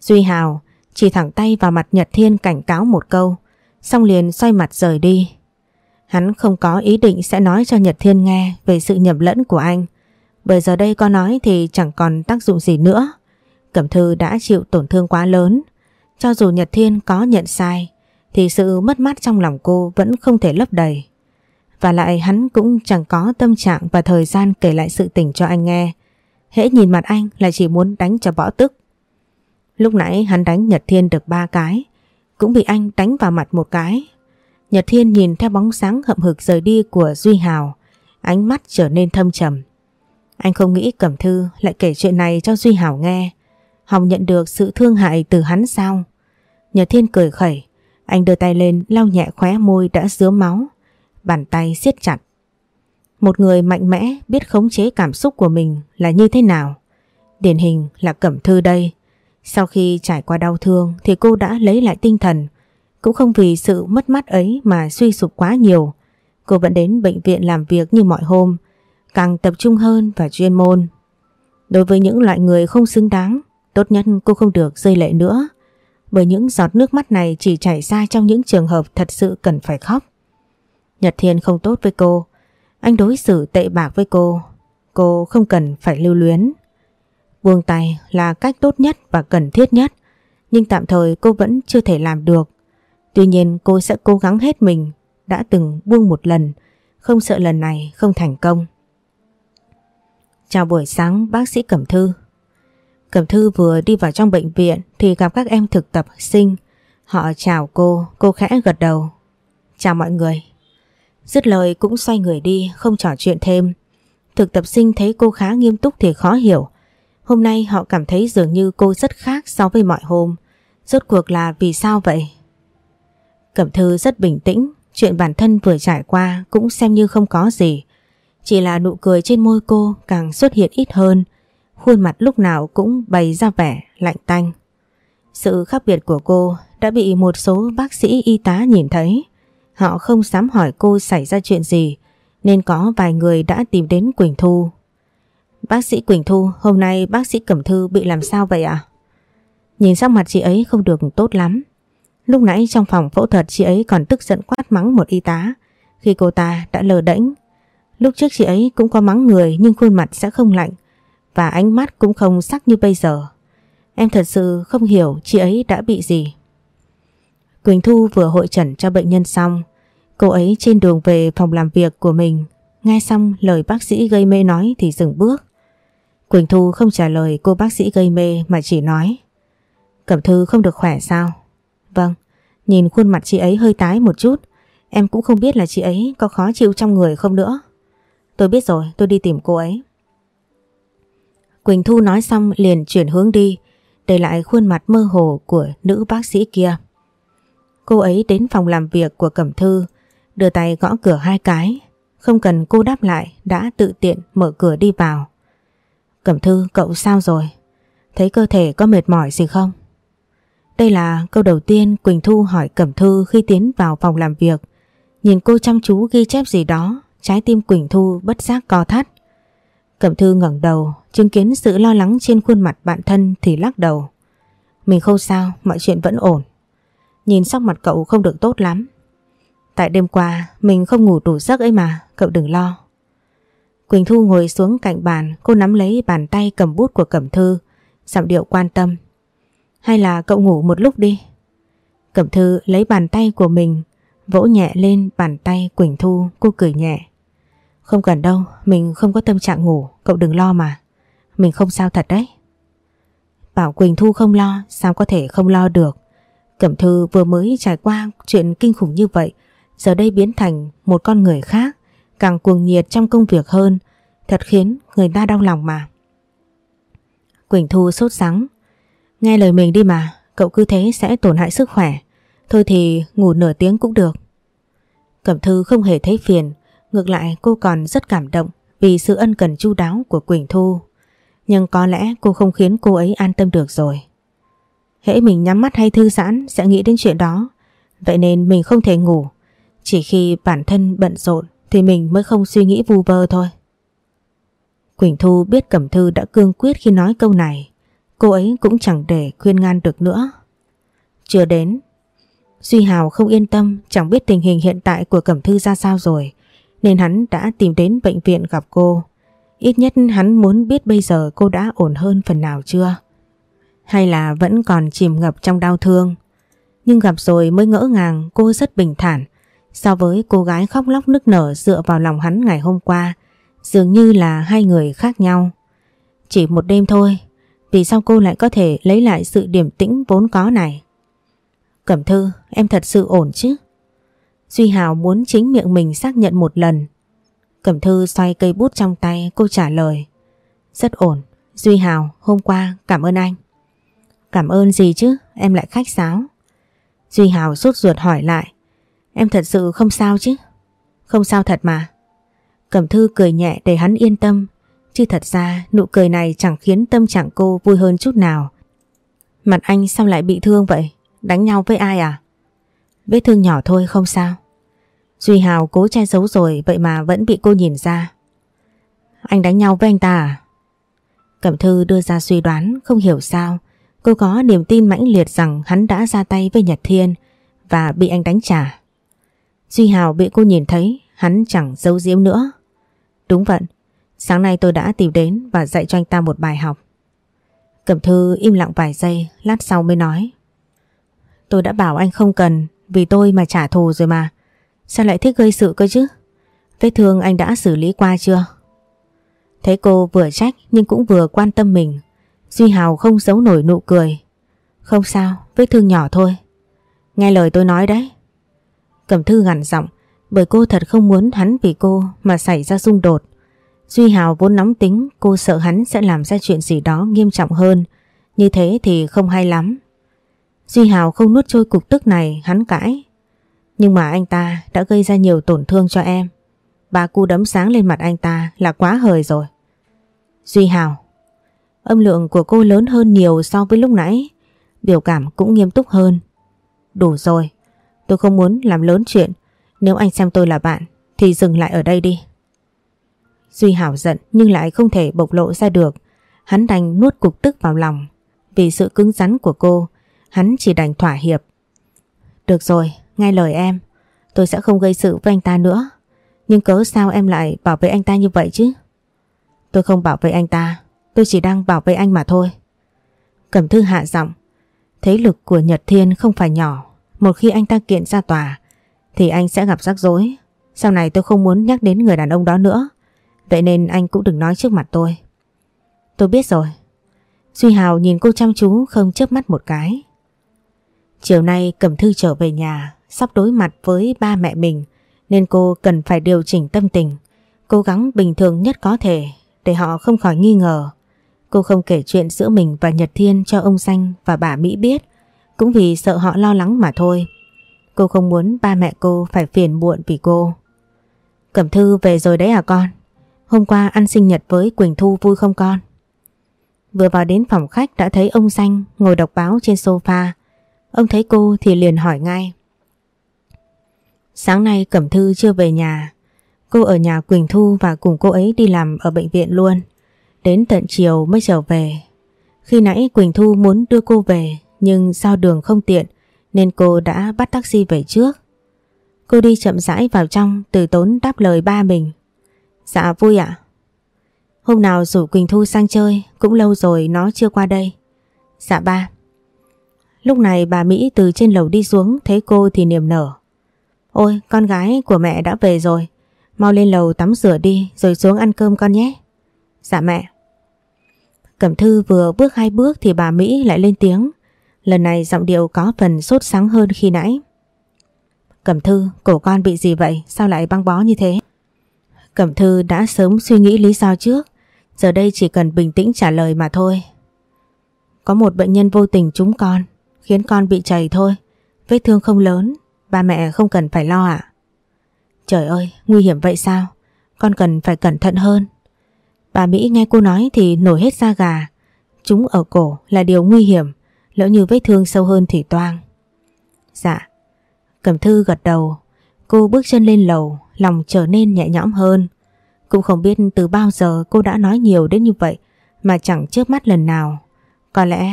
Duy Hào chỉ thẳng tay vào mặt Nhật Thiên cảnh cáo một câu. xong liền xoay mặt rời đi. Hắn không có ý định sẽ nói cho Nhật Thiên nghe về sự nhầm lẫn của anh. Bởi giờ đây có nói thì chẳng còn tác dụng gì nữa. Cẩm Thư đã chịu tổn thương quá lớn. Cho dù Nhật Thiên có nhận sai, thì sự mất mát trong lòng cô vẫn không thể lấp đầy. Và lại hắn cũng chẳng có tâm trạng và thời gian kể lại sự tình cho anh nghe. Hễ nhìn mặt anh là chỉ muốn đánh cho bỏ tức. Lúc nãy hắn đánh Nhật Thiên được ba cái, cũng bị anh đánh vào mặt một cái. Nhật Thiên nhìn theo bóng sáng hậm hực rời đi của Duy Hào, ánh mắt trở nên thâm trầm. Anh không nghĩ Cẩm Thư lại kể chuyện này cho Duy Hào nghe. Hồng nhận được sự thương hại từ hắn sao? Nhật Thiên cười khẩy, anh đưa tay lên lau nhẹ khóe môi đã dứa máu, bàn tay siết chặt. Một người mạnh mẽ biết khống chế cảm xúc của mình là như thế nào? Điển hình là Cẩm Thư đây. Sau khi trải qua đau thương thì cô đã lấy lại tinh thần. Cũng không vì sự mất mát ấy mà suy sụp quá nhiều. Cô vẫn đến bệnh viện làm việc như mọi hôm, càng tập trung hơn vào chuyên môn. Đối với những loại người không xứng đáng, tốt nhất cô không được rơi lệ nữa. Bởi những giọt nước mắt này chỉ chảy ra trong những trường hợp thật sự cần phải khóc. Nhật Thiên không tốt với cô, anh đối xử tệ bạc với cô, cô không cần phải lưu luyến. Buông tay là cách tốt nhất và cần thiết nhất, nhưng tạm thời cô vẫn chưa thể làm được. Tuy nhiên cô sẽ cố gắng hết mình, đã từng buông một lần, không sợ lần này không thành công. Chào buổi sáng bác sĩ Cẩm Thư. Cẩm Thư vừa đi vào trong bệnh viện thì gặp các em thực tập sinh. Họ chào cô, cô khẽ gật đầu. Chào mọi người. Dứt lời cũng xoay người đi, không trò chuyện thêm. Thực tập sinh thấy cô khá nghiêm túc thì khó hiểu. Hôm nay họ cảm thấy dường như cô rất khác so với mọi hôm. Rốt cuộc là vì sao vậy? Cẩm Thư rất bình tĩnh, chuyện bản thân vừa trải qua cũng xem như không có gì. Chỉ là nụ cười trên môi cô càng xuất hiện ít hơn, khuôn mặt lúc nào cũng bày ra vẻ lạnh tanh. Sự khác biệt của cô đã bị một số bác sĩ y tá nhìn thấy. Họ không dám hỏi cô xảy ra chuyện gì nên có vài người đã tìm đến Quỳnh Thu. Bác sĩ Quỳnh Thu, hôm nay bác sĩ Cẩm Thư bị làm sao vậy ạ? Nhìn sắc mặt chị ấy không được tốt lắm. Lúc nãy trong phòng phẫu thuật chị ấy còn tức giận quát mắng một y tá khi cô ta đã lờ đễnh. Lúc trước chị ấy cũng có mắng người nhưng khuôn mặt sẽ không lạnh và ánh mắt cũng không sắc như bây giờ. Em thật sự không hiểu chị ấy đã bị gì. Quỳnh Thu vừa hội trần cho bệnh nhân xong. Cô ấy trên đường về phòng làm việc của mình. Nghe xong lời bác sĩ gây mê nói thì dừng bước. Quỳnh Thu không trả lời cô bác sĩ gây mê mà chỉ nói. Cẩm Thư không được khỏe sao? Vâng, nhìn khuôn mặt chị ấy hơi tái một chút. Em cũng không biết là chị ấy có khó chịu trong người không nữa. Tôi biết rồi, tôi đi tìm cô ấy. Quỳnh Thu nói xong liền chuyển hướng đi, để lại khuôn mặt mơ hồ của nữ bác sĩ kia. Cô ấy đến phòng làm việc của Cẩm Thư, đưa tay gõ cửa hai cái, không cần cô đáp lại đã tự tiện mở cửa đi vào. Cẩm Thư cậu sao rồi? Thấy cơ thể có mệt mỏi gì không? Đây là câu đầu tiên Quỳnh Thu hỏi Cẩm Thư khi tiến vào phòng làm việc. Nhìn cô chăm chú ghi chép gì đó, trái tim Quỳnh Thu bất giác co thắt. Cẩm Thư ngẩng đầu, chứng kiến sự lo lắng trên khuôn mặt bạn thân thì lắc đầu. Mình không sao, mọi chuyện vẫn ổn. Nhìn sắc mặt cậu không được tốt lắm. Tại đêm qua mình không ngủ đủ giấc ấy mà, cậu đừng lo. Quỳnh Thu ngồi xuống cạnh bàn, cô nắm lấy bàn tay cầm bút của Cẩm Thư, giọng điệu quan tâm. Hay là cậu ngủ một lúc đi? Cẩm Thư lấy bàn tay của mình, vỗ nhẹ lên bàn tay Quỳnh Thu, cô cười nhẹ. Không cần đâu, mình không có tâm trạng ngủ, cậu đừng lo mà. Mình không sao thật đấy. Bảo Quỳnh Thu không lo, sao có thể không lo được. Cẩm Thư vừa mới trải qua chuyện kinh khủng như vậy, giờ đây biến thành một con người khác, càng cuồng nhiệt trong công việc hơn, thật khiến người ta đau lòng mà. Quỳnh Thu sốt sắng, nghe lời mình đi mà, cậu cứ thế sẽ tổn hại sức khỏe, thôi thì ngủ nửa tiếng cũng được. Cẩm Thư không hề thấy phiền, ngược lại cô còn rất cảm động vì sự ân cần chu đáo của Quỳnh Thu. Nhưng có lẽ cô không khiến cô ấy an tâm được rồi. Hễ mình nhắm mắt hay thư giãn sẽ nghĩ đến chuyện đó. Vậy nên mình không thể ngủ. Chỉ khi bản thân bận rộn thì mình mới không suy nghĩ vu vơ thôi. Quỳnh Thu biết Cẩm Thư đã cương quyết khi nói câu này. Cô ấy cũng chẳng để khuyên ngăn được nữa. Chưa đến. Duy Hào không yên tâm, chẳng biết tình hình hiện tại của Cẩm Thư ra sao rồi, nên hắn đã tìm đến bệnh viện gặp cô. Ít nhất hắn muốn biết bây giờ cô đã ổn hơn phần nào chưa? Hay là vẫn còn chìm ngập trong đau thương? Nhưng gặp rồi mới ngỡ ngàng cô rất bình thản so với cô gái khóc lóc nức nở dựa vào lòng hắn ngày hôm qua. Dường như là hai người khác nhau. Chỉ một đêm thôi, vì sao cô lại có thể lấy lại sự điểm tĩnh vốn có này? Cẩm Thư, em thật sự ổn chứ? Duy Hào muốn chính miệng mình xác nhận một lần. Cẩm Thư xoay cây bút trong tay cô trả lời. Rất ổn. Duy Hào, hôm qua cảm ơn anh. Cảm ơn gì chứ, em lại khách sáo. Duy Hào sốt ruột hỏi lại. Em thật sự không sao chứ? Không sao thật mà. Cẩm Thư cười nhẹ để hắn yên tâm. Chứ thật ra nụ cười này chẳng khiến tâm trạng cô vui hơn chút nào. Mặt anh sao lại bị thương vậy? Đánh nhau với ai à? Vết thương nhỏ thôi không sao. Duy Hào cố che giấu rồi vậy mà vẫn bị cô nhìn ra. Anh đánh nhau với anh ta à? Cẩm Thư đưa ra suy đoán không hiểu sao. Cô có niềm tin mãnh liệt rằng hắn đã ra tay với Nhật Thiên và bị anh đánh trả. Duy Hào bị cô nhìn thấy, hắn chẳng giấu giếm nữa. Đúng vậy, sáng nay tôi đã tìm đến và dạy cho anh ta một bài học. Cẩm Thư im lặng vài giây, lát sau mới nói. Tôi đã bảo anh không cần, vì tôi mà trả thù rồi mà. Sao lại thích gây sự cơ chứ? Vết thương anh đã xử lý qua chưa? Thấy cô vừa trách nhưng cũng vừa quan tâm mình. Duy Hào không giấu nổi nụ cười. Không sao, vết thương nhỏ thôi. Nghe lời tôi nói đấy. Cẩm thư gằn giọng bởi cô thật không muốn hắn vì cô mà xảy ra xung đột. Duy Hào vốn nóng tính cô sợ hắn sẽ làm ra chuyện gì đó nghiêm trọng hơn. Như thế thì không hay lắm. Duy Hào không nuốt trôi cục tức này hắn cãi. Nhưng mà anh ta đã gây ra nhiều tổn thương cho em. Ba cú đấm sáng lên mặt anh ta là quá hời rồi. Duy Hào Âm lượng của cô lớn hơn nhiều so với lúc nãy. Biểu cảm cũng nghiêm túc hơn. Đủ rồi. Tôi không muốn làm lớn chuyện. Nếu anh xem tôi là bạn thì dừng lại ở đây đi. Duy Hảo giận nhưng lại không thể bộc lộ ra được. Hắn đành nuốt cục tức vào lòng. Vì sự cứng rắn của cô, hắn chỉ đành thỏa hiệp. Được rồi, nghe lời em. Tôi sẽ không gây sự với anh ta nữa. Nhưng cớ sao em lại bảo vệ anh ta như vậy chứ? Tôi không bảo vệ anh ta. Tôi chỉ đang bảo vệ anh mà thôi. Cẩm thư hạ giọng. Thế lực của Nhật Thiên không phải nhỏ. Một khi anh ta kiện ra tòa thì anh sẽ gặp rắc rối. Sau này tôi không muốn nhắc đến người đàn ông đó nữa. Vậy nên anh cũng đừng nói trước mặt tôi. Tôi biết rồi. Duy Hào nhìn cô chăm chú không chớp mắt một cái. Chiều nay Cẩm Thư trở về nhà, sắp đối mặt với ba mẹ mình nên cô cần phải điều chỉnh tâm tình, cố gắng bình thường nhất có thể để họ không khỏi nghi ngờ. Cô không kể chuyện giữa mình và Nhật Thiên cho ông Xanh và bà Mỹ biết, cũng vì sợ họ lo lắng mà thôi. Cô không muốn ba mẹ cô phải phiền muộn vì cô. Cẩm Thư về rồi đấy à con? Hôm qua ăn sinh nhật với Quỳnh Thu vui không con? Vừa vào đến phòng khách đã thấy ông Xanh ngồi đọc báo trên sofa. Ông thấy cô thì liền hỏi ngay. Sáng nay Cẩm Thư chưa về nhà. Cô ở nhà Quỳnh Thu và cùng cô ấy đi làm ở bệnh viện luôn. Đến tận chiều mới trở về. Khi nãy Quỳnh Thu muốn đưa cô về, nhưng sao đường không tiện, nên cô đã bắt taxi về trước. Cô đi chậm rãi vào trong, từ tốn đáp lời ba mình. Dạ vui ạ. Hôm nào rủ Quỳnh Thu sang chơi, cũng lâu rồi nó chưa qua đây. Dạ ba. Lúc này bà Mỹ từ trên lầu đi xuống, thấy cô thì niềm nở. Ôi, con gái của mẹ đã về rồi. Mau lên lầu tắm rửa đi, rồi xuống ăn cơm con nhé. Dạ mẹ. Cẩm Thư vừa bước hai bước thì bà Mỹ lại lên tiếng. Lần này giọng điệu có phần sốt sáng hơn khi nãy. Cẩm Thư, cổ con bị gì vậy? Sao lại băng bó như thế? Cẩm Thư đã sớm suy nghĩ lý do trước. Giờ đây chỉ cần bình tĩnh trả lời mà thôi. Có một bệnh nhân vô tình trúng con, khiến con bị chảy thôi. Vết thương không lớn, ba mẹ không cần phải lo ạ. Trời ơi, nguy hiểm vậy sao? Con cần phải cẩn thận hơn. Bà Mỹ nghe cô nói thì nổi hết da gà. Chúng ở cổ là điều nguy hiểm. Lỡ như vết thương sâu hơn thì toang. Dạ. Cẩm thư gật đầu. Cô bước chân lên lầu, lòng trở nên nhẹ nhõm hơn. Cũng không biết từ bao giờ cô đã nói nhiều đến như vậy mà chẳng trước mắt lần nào. Có lẽ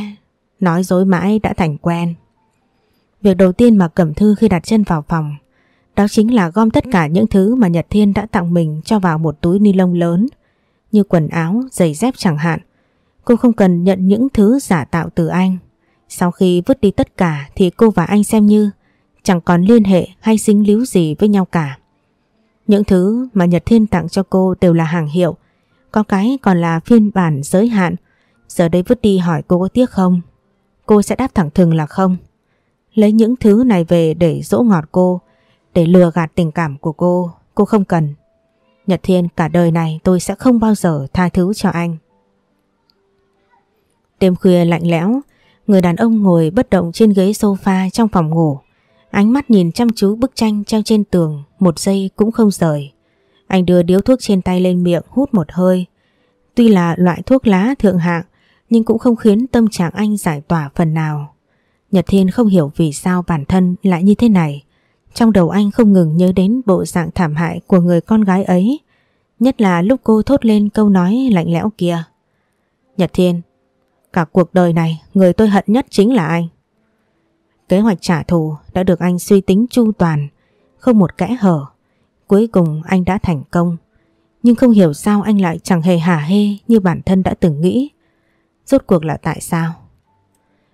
nói dối mãi đã thành quen. Việc đầu tiên mà Cẩm Thư khi đặt chân vào phòng đó chính là gom tất cả những thứ mà Nhật Thiên đã tặng mình cho vào một túi ni lông lớn như quần áo, giày dép chẳng hạn. Cô không cần nhận những thứ giả tạo từ anh. Sau khi vứt đi tất cả thì cô và anh xem như chẳng còn liên hệ hay dính líu gì với nhau cả. Những thứ mà Nhật Thiên tặng cho cô đều là hàng hiệu, có cái còn là phiên bản giới hạn. Giờ đây vứt đi hỏi cô có tiếc không? Cô sẽ đáp thẳng thừng là không. Lấy những thứ này về để dỗ ngọt cô, để lừa gạt tình cảm của cô, cô không cần. Nhật Thiên cả đời này tôi sẽ không bao giờ tha thứ cho anh. Đêm khuya lạnh lẽo, người đàn ông ngồi bất động trên ghế sofa trong phòng ngủ. Ánh mắt nhìn chăm chú bức tranh treo trên tường, một giây cũng không rời. Anh đưa điếu thuốc trên tay lên miệng hút một hơi. Tuy là loại thuốc lá thượng hạng, nhưng cũng không khiến tâm trạng anh giải tỏa phần nào. Nhật Thiên không hiểu vì sao bản thân lại như thế này. Trong đầu anh không ngừng nhớ đến bộ dạng thảm hại của người con gái ấy, nhất là lúc cô thốt lên câu nói lạnh lẽo kia. Nhật Thiên, cả cuộc đời này người tôi hận nhất chính là anh. Kế hoạch trả thù đã được anh suy tính chu toàn, không một kẽ hở. Cuối cùng anh đã thành công, nhưng không hiểu sao anh lại chẳng hề hả hê như bản thân đã từng nghĩ. Rốt cuộc là tại sao?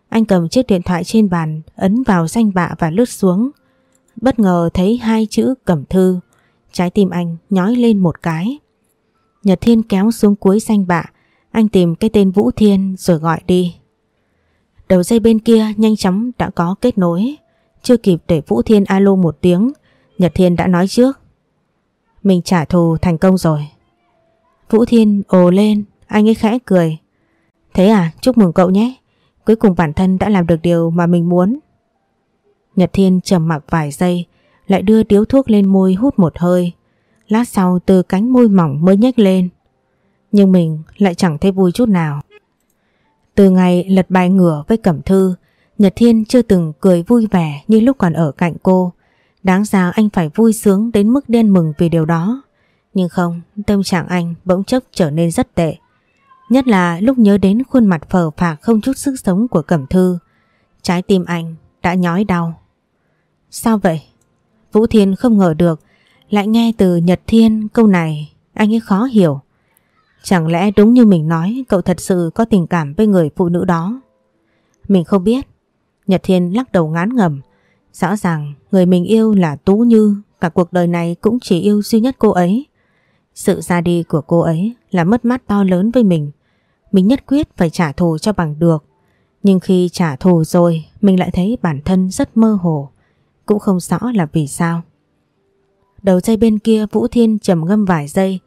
Anh cầm chiếc điện thoại trên bàn, ấn vào danh bạ và lướt xuống. Bất ngờ thấy hai chữ cẩm thư. Trái tim anh nhói lên một cái. Nhật Thiên kéo xuống cuối danh bạ. Anh tìm cái tên Vũ Thiên rồi gọi đi. Đầu dây bên kia nhanh chóng đã có kết nối. Chưa kịp để Vũ Thiên alo một tiếng, Nhật Thiên đã nói trước. Mình trả thù thành công rồi. Vũ Thiên ồ lên, Anh ấy khẽ cười. Thế à chúc mừng cậu nhé. Cuối cùng bản thân đã làm được điều mà mình muốn. Nhật Thiên trầm mặc vài giây, lại đưa điếu thuốc lên môi hút một hơi. Lát sau từ cánh môi mỏng mới nhếch lên. Nhưng mình lại chẳng thấy vui chút nào. Từ ngày lật bài ngửa với Cẩm Thư, Nhật Thiên chưa từng cười vui vẻ như lúc còn ở cạnh cô. Đáng ra anh phải vui sướng đến mức điên mừng vì điều đó. Nhưng không, tâm trạng anh bỗng chốc trở nên rất tệ. Nhất là lúc nhớ đến khuôn mặt phờ phạc không chút sức sống của Cẩm Thư. Trái tim anh đã nhói đau. Sao vậy? Vũ Thiên không ngờ được, lại nghe từ Nhật Thiên câu này, anh ấy khó hiểu. Chẳng lẽ đúng như mình nói, cậu thật sự có tình cảm với người phụ nữ đó? Mình không biết. Nhật Thiên lắc đầu ngán ngầm. Rõ ràng, người mình yêu là Tú Như, cả cuộc đời này cũng chỉ yêu duy nhất cô ấy. Sự ra đi của cô ấy là mất mát to lớn với mình. Mình nhất quyết phải trả thù cho bằng được. Nhưng khi trả thù rồi, mình lại thấy bản thân rất mơ hồ. Cũng không rõ là vì sao. Đầu dây bên kia, Vũ Thiên trầm ngâm vài giây.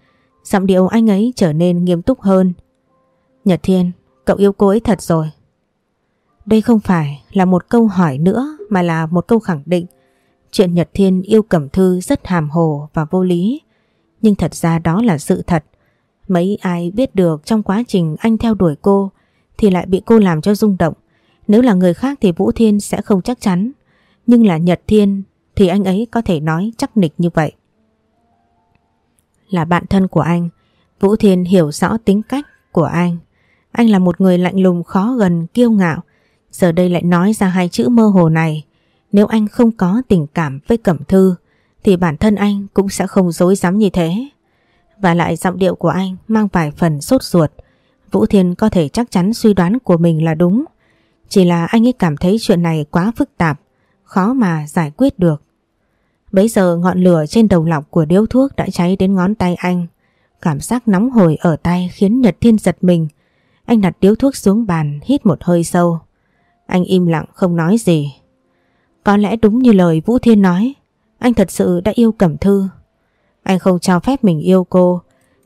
Giọng điệu anh ấy trở nên nghiêm túc hơn. Nhật Thiên, Cậu yêu cô ấy thật rồi. Đây không phải là một câu hỏi nữa, Mà là một câu khẳng định. Chuyện Nhật Thiên yêu Cẩm Thư rất hàm hồ và vô lý. Nhưng thật ra đó là sự thật. Mấy ai biết được trong quá trình anh theo đuổi cô Thì lại bị cô làm cho rung động. Nếu là người khác thì Vũ Thiên sẽ không chắc chắn nhưng là Nhật Thiên thì anh ấy có thể nói chắc nịch như vậy. Là bạn thân của anh, Vũ Thiên hiểu rõ tính cách của anh. Anh là một người lạnh lùng khó gần, kiêu ngạo. Giờ đây lại nói ra hai chữ mơ hồ này. Nếu anh không có tình cảm với Cẩm Thư thì bản thân anh cũng sẽ không dối dám như thế. Và lại giọng điệu của anh mang vài phần sốt ruột. Vũ Thiên có thể chắc chắn suy đoán của mình là đúng. Chỉ là anh ấy cảm thấy chuyện này quá phức tạp khó mà giải quyết được. Bấy giờ ngọn lửa trên đầu lọc của điếu thuốc đã cháy đến ngón tay anh. Cảm giác nóng hổi ở tay khiến Nhật Thiên giật mình. Anh đặt điếu thuốc xuống bàn hít một hơi sâu. Anh im lặng không nói gì. Có lẽ đúng như lời Vũ Thiên nói, anh thật sự đã yêu Cẩm Thư. Anh không cho phép mình yêu cô,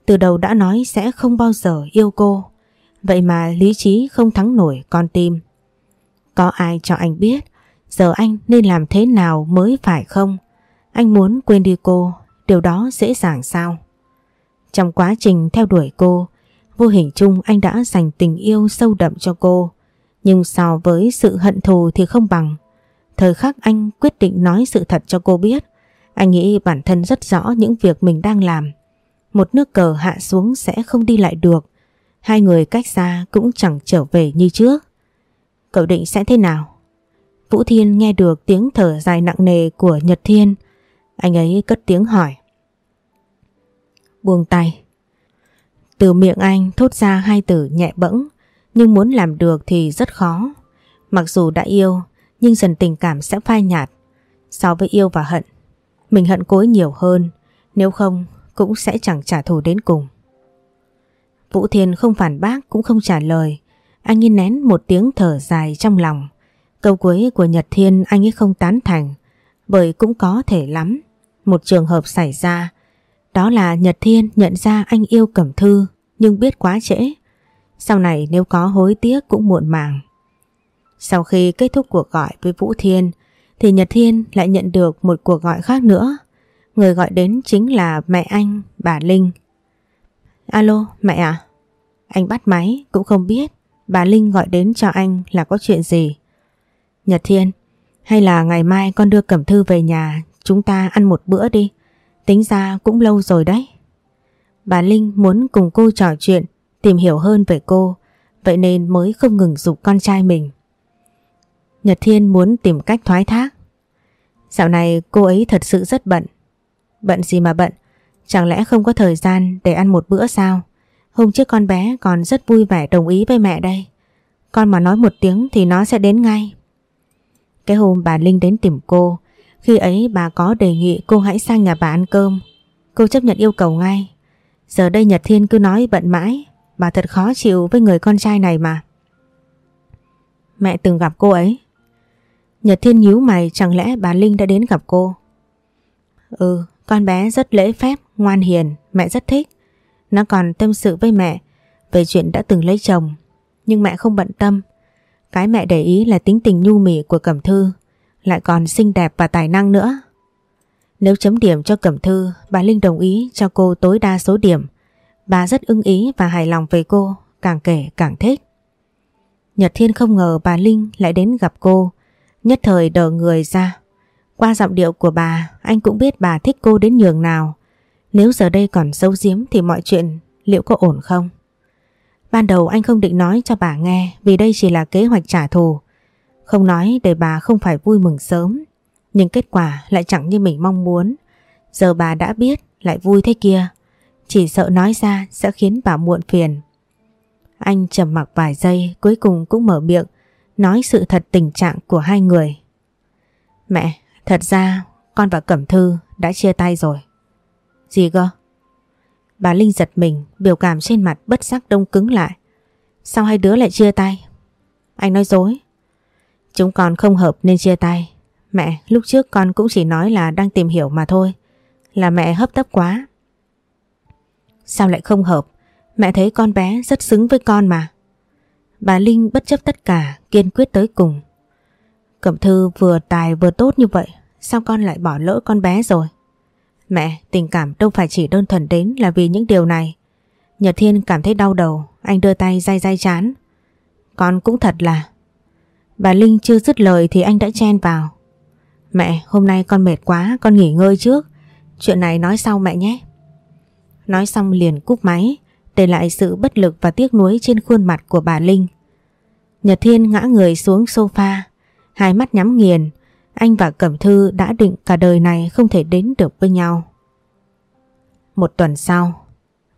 từ đầu đã nói sẽ không bao giờ yêu cô. Vậy mà lý trí không thắng nổi con tim. Có ai cho anh biết Giờ anh nên làm thế nào mới phải không? Anh muốn quên đi cô, điều đó dễ dàng sao? Trong quá trình theo đuổi cô, vô hình chung anh đã dành tình yêu sâu đậm cho cô. Nhưng so với sự hận thù thì không bằng. Thời khắc anh quyết định nói sự thật cho cô biết. Anh nghĩ bản thân rất rõ những việc mình đang làm. Một nước cờ hạ xuống sẽ không đi lại được. Hai người cách xa cũng chẳng trở về như trước. Cậu định sẽ thế nào? Vũ Thiên nghe được tiếng thở dài nặng nề của Nhật Thiên. Anh ấy cất tiếng hỏi. Buông tay. Từ miệng anh thốt ra hai từ nhẹ bẫng, nhưng muốn làm được thì rất khó. Mặc dù đã yêu, nhưng dần tình cảm sẽ phai nhạt. So với yêu và hận, mình hận cối nhiều hơn, nếu không cũng sẽ chẳng trả thù đến cùng. Vũ Thiên không phản bác cũng không trả lời, anh nhìn nén một tiếng thở dài trong lòng. Câu cuối của Nhật Thiên anh ấy không tán thành, bởi cũng có thể lắm. Một trường hợp xảy ra, đó là Nhật Thiên nhận ra anh yêu Cẩm Thư nhưng biết quá trễ. Sau này nếu có hối tiếc cũng muộn màng. Sau khi kết thúc cuộc gọi với Vũ Thiên thì Nhật Thiên lại nhận được một cuộc gọi khác nữa. Người gọi đến chính là mẹ anh, bà Linh. Alo, mẹ à? Anh bắt máy cũng không biết bà Linh gọi đến cho anh là có chuyện gì. Nhật Thiên, hay là ngày mai con đưa Cẩm Thư về nhà chúng ta ăn một bữa đi. Tính ra cũng lâu rồi đấy. Bà Linh muốn cùng cô trò chuyện, tìm hiểu hơn về cô, vậy nên mới không ngừng dục con trai mình. Nhật Thiên muốn tìm cách thoái thác. Dạo này cô ấy thật sự rất bận. Bận gì mà bận? Chẳng lẽ không có thời gian để ăn một bữa sao? Hôm trước con bé còn rất vui vẻ đồng ý với mẹ đây. Con mà nói một tiếng thì nó sẽ đến ngay. Cái hôm bà Linh đến tìm cô, khi ấy bà có đề nghị cô hãy sang nhà bà ăn cơm. Cô chấp nhận yêu cầu ngay. Giờ đây Nhật Thiên cứ nói bận mãi, bà thật khó chịu với người con trai này mà. Mẹ từng gặp cô ấy. Nhật Thiên nhíu mày chẳng lẽ bà Linh đã đến gặp cô? Ừ, con bé rất lễ phép, ngoan hiền, mẹ rất thích. Nó còn tâm sự với mẹ về chuyện đã từng lấy chồng, nhưng mẹ không bận tâm. Cái mẹ để ý là tính tình nhu mì của Cẩm Thư, lại còn xinh đẹp và tài năng nữa. Nếu chấm điểm cho Cẩm Thư, bà Linh đồng ý cho cô tối đa số điểm. Bà rất ưng ý và hài lòng về cô, càng kể càng thích. Nhật Thiên không ngờ bà Linh lại đến gặp cô, nhất thời đờ người ra. Qua giọng điệu của bà, anh cũng biết bà thích cô đến nhường nào. Nếu giờ đây còn sâu giếm thì mọi chuyện liệu có ổn không? Ban đầu anh không định nói cho bà nghe vì đây chỉ là kế hoạch trả thù. Không nói để bà không phải vui mừng sớm. Nhưng kết quả lại chẳng như mình mong muốn. Giờ bà đã biết lại vui thế kia. Chỉ sợ nói ra sẽ khiến bà muộn phiền. Anh trầm mặc vài giây cuối cùng cũng mở miệng nói sự thật tình trạng của hai người. Mẹ, thật ra con và Cẩm Thư đã chia tay rồi. Gì cơ? Bà Linh giật mình, biểu cảm trên mặt bất giác đông cứng lại. Sao hai đứa lại chia tay? Anh nói dối. Chúng con không hợp nên chia tay. Mẹ, lúc trước con cũng chỉ nói là đang tìm hiểu mà thôi. Là mẹ hấp tấp quá. Sao lại không hợp? Mẹ thấy con bé rất xứng với con mà. Bà Linh bất chấp tất cả, kiên quyết tới cùng. Cẩm Thư vừa tài vừa tốt như vậy, sao con lại bỏ lỡ con bé rồi? Mẹ, tình cảm đâu phải chỉ đơn thuần đến là vì những điều này. Nhật Thiên cảm thấy đau đầu, anh đưa tay day day chán. Con cũng thật là... Bà Linh chưa dứt lời thì anh đã chen vào. Mẹ, hôm nay con mệt quá, con nghỉ ngơi trước. Chuyện này nói sau mẹ nhé. Nói xong liền cúp máy, để lại sự bất lực và tiếc nuối trên khuôn mặt của bà Linh. Nhật Thiên ngã người xuống sofa, hai mắt nhắm nghiền, anh và Cẩm Thư đã định cả đời này không thể đến được với nhau. Một tuần sau,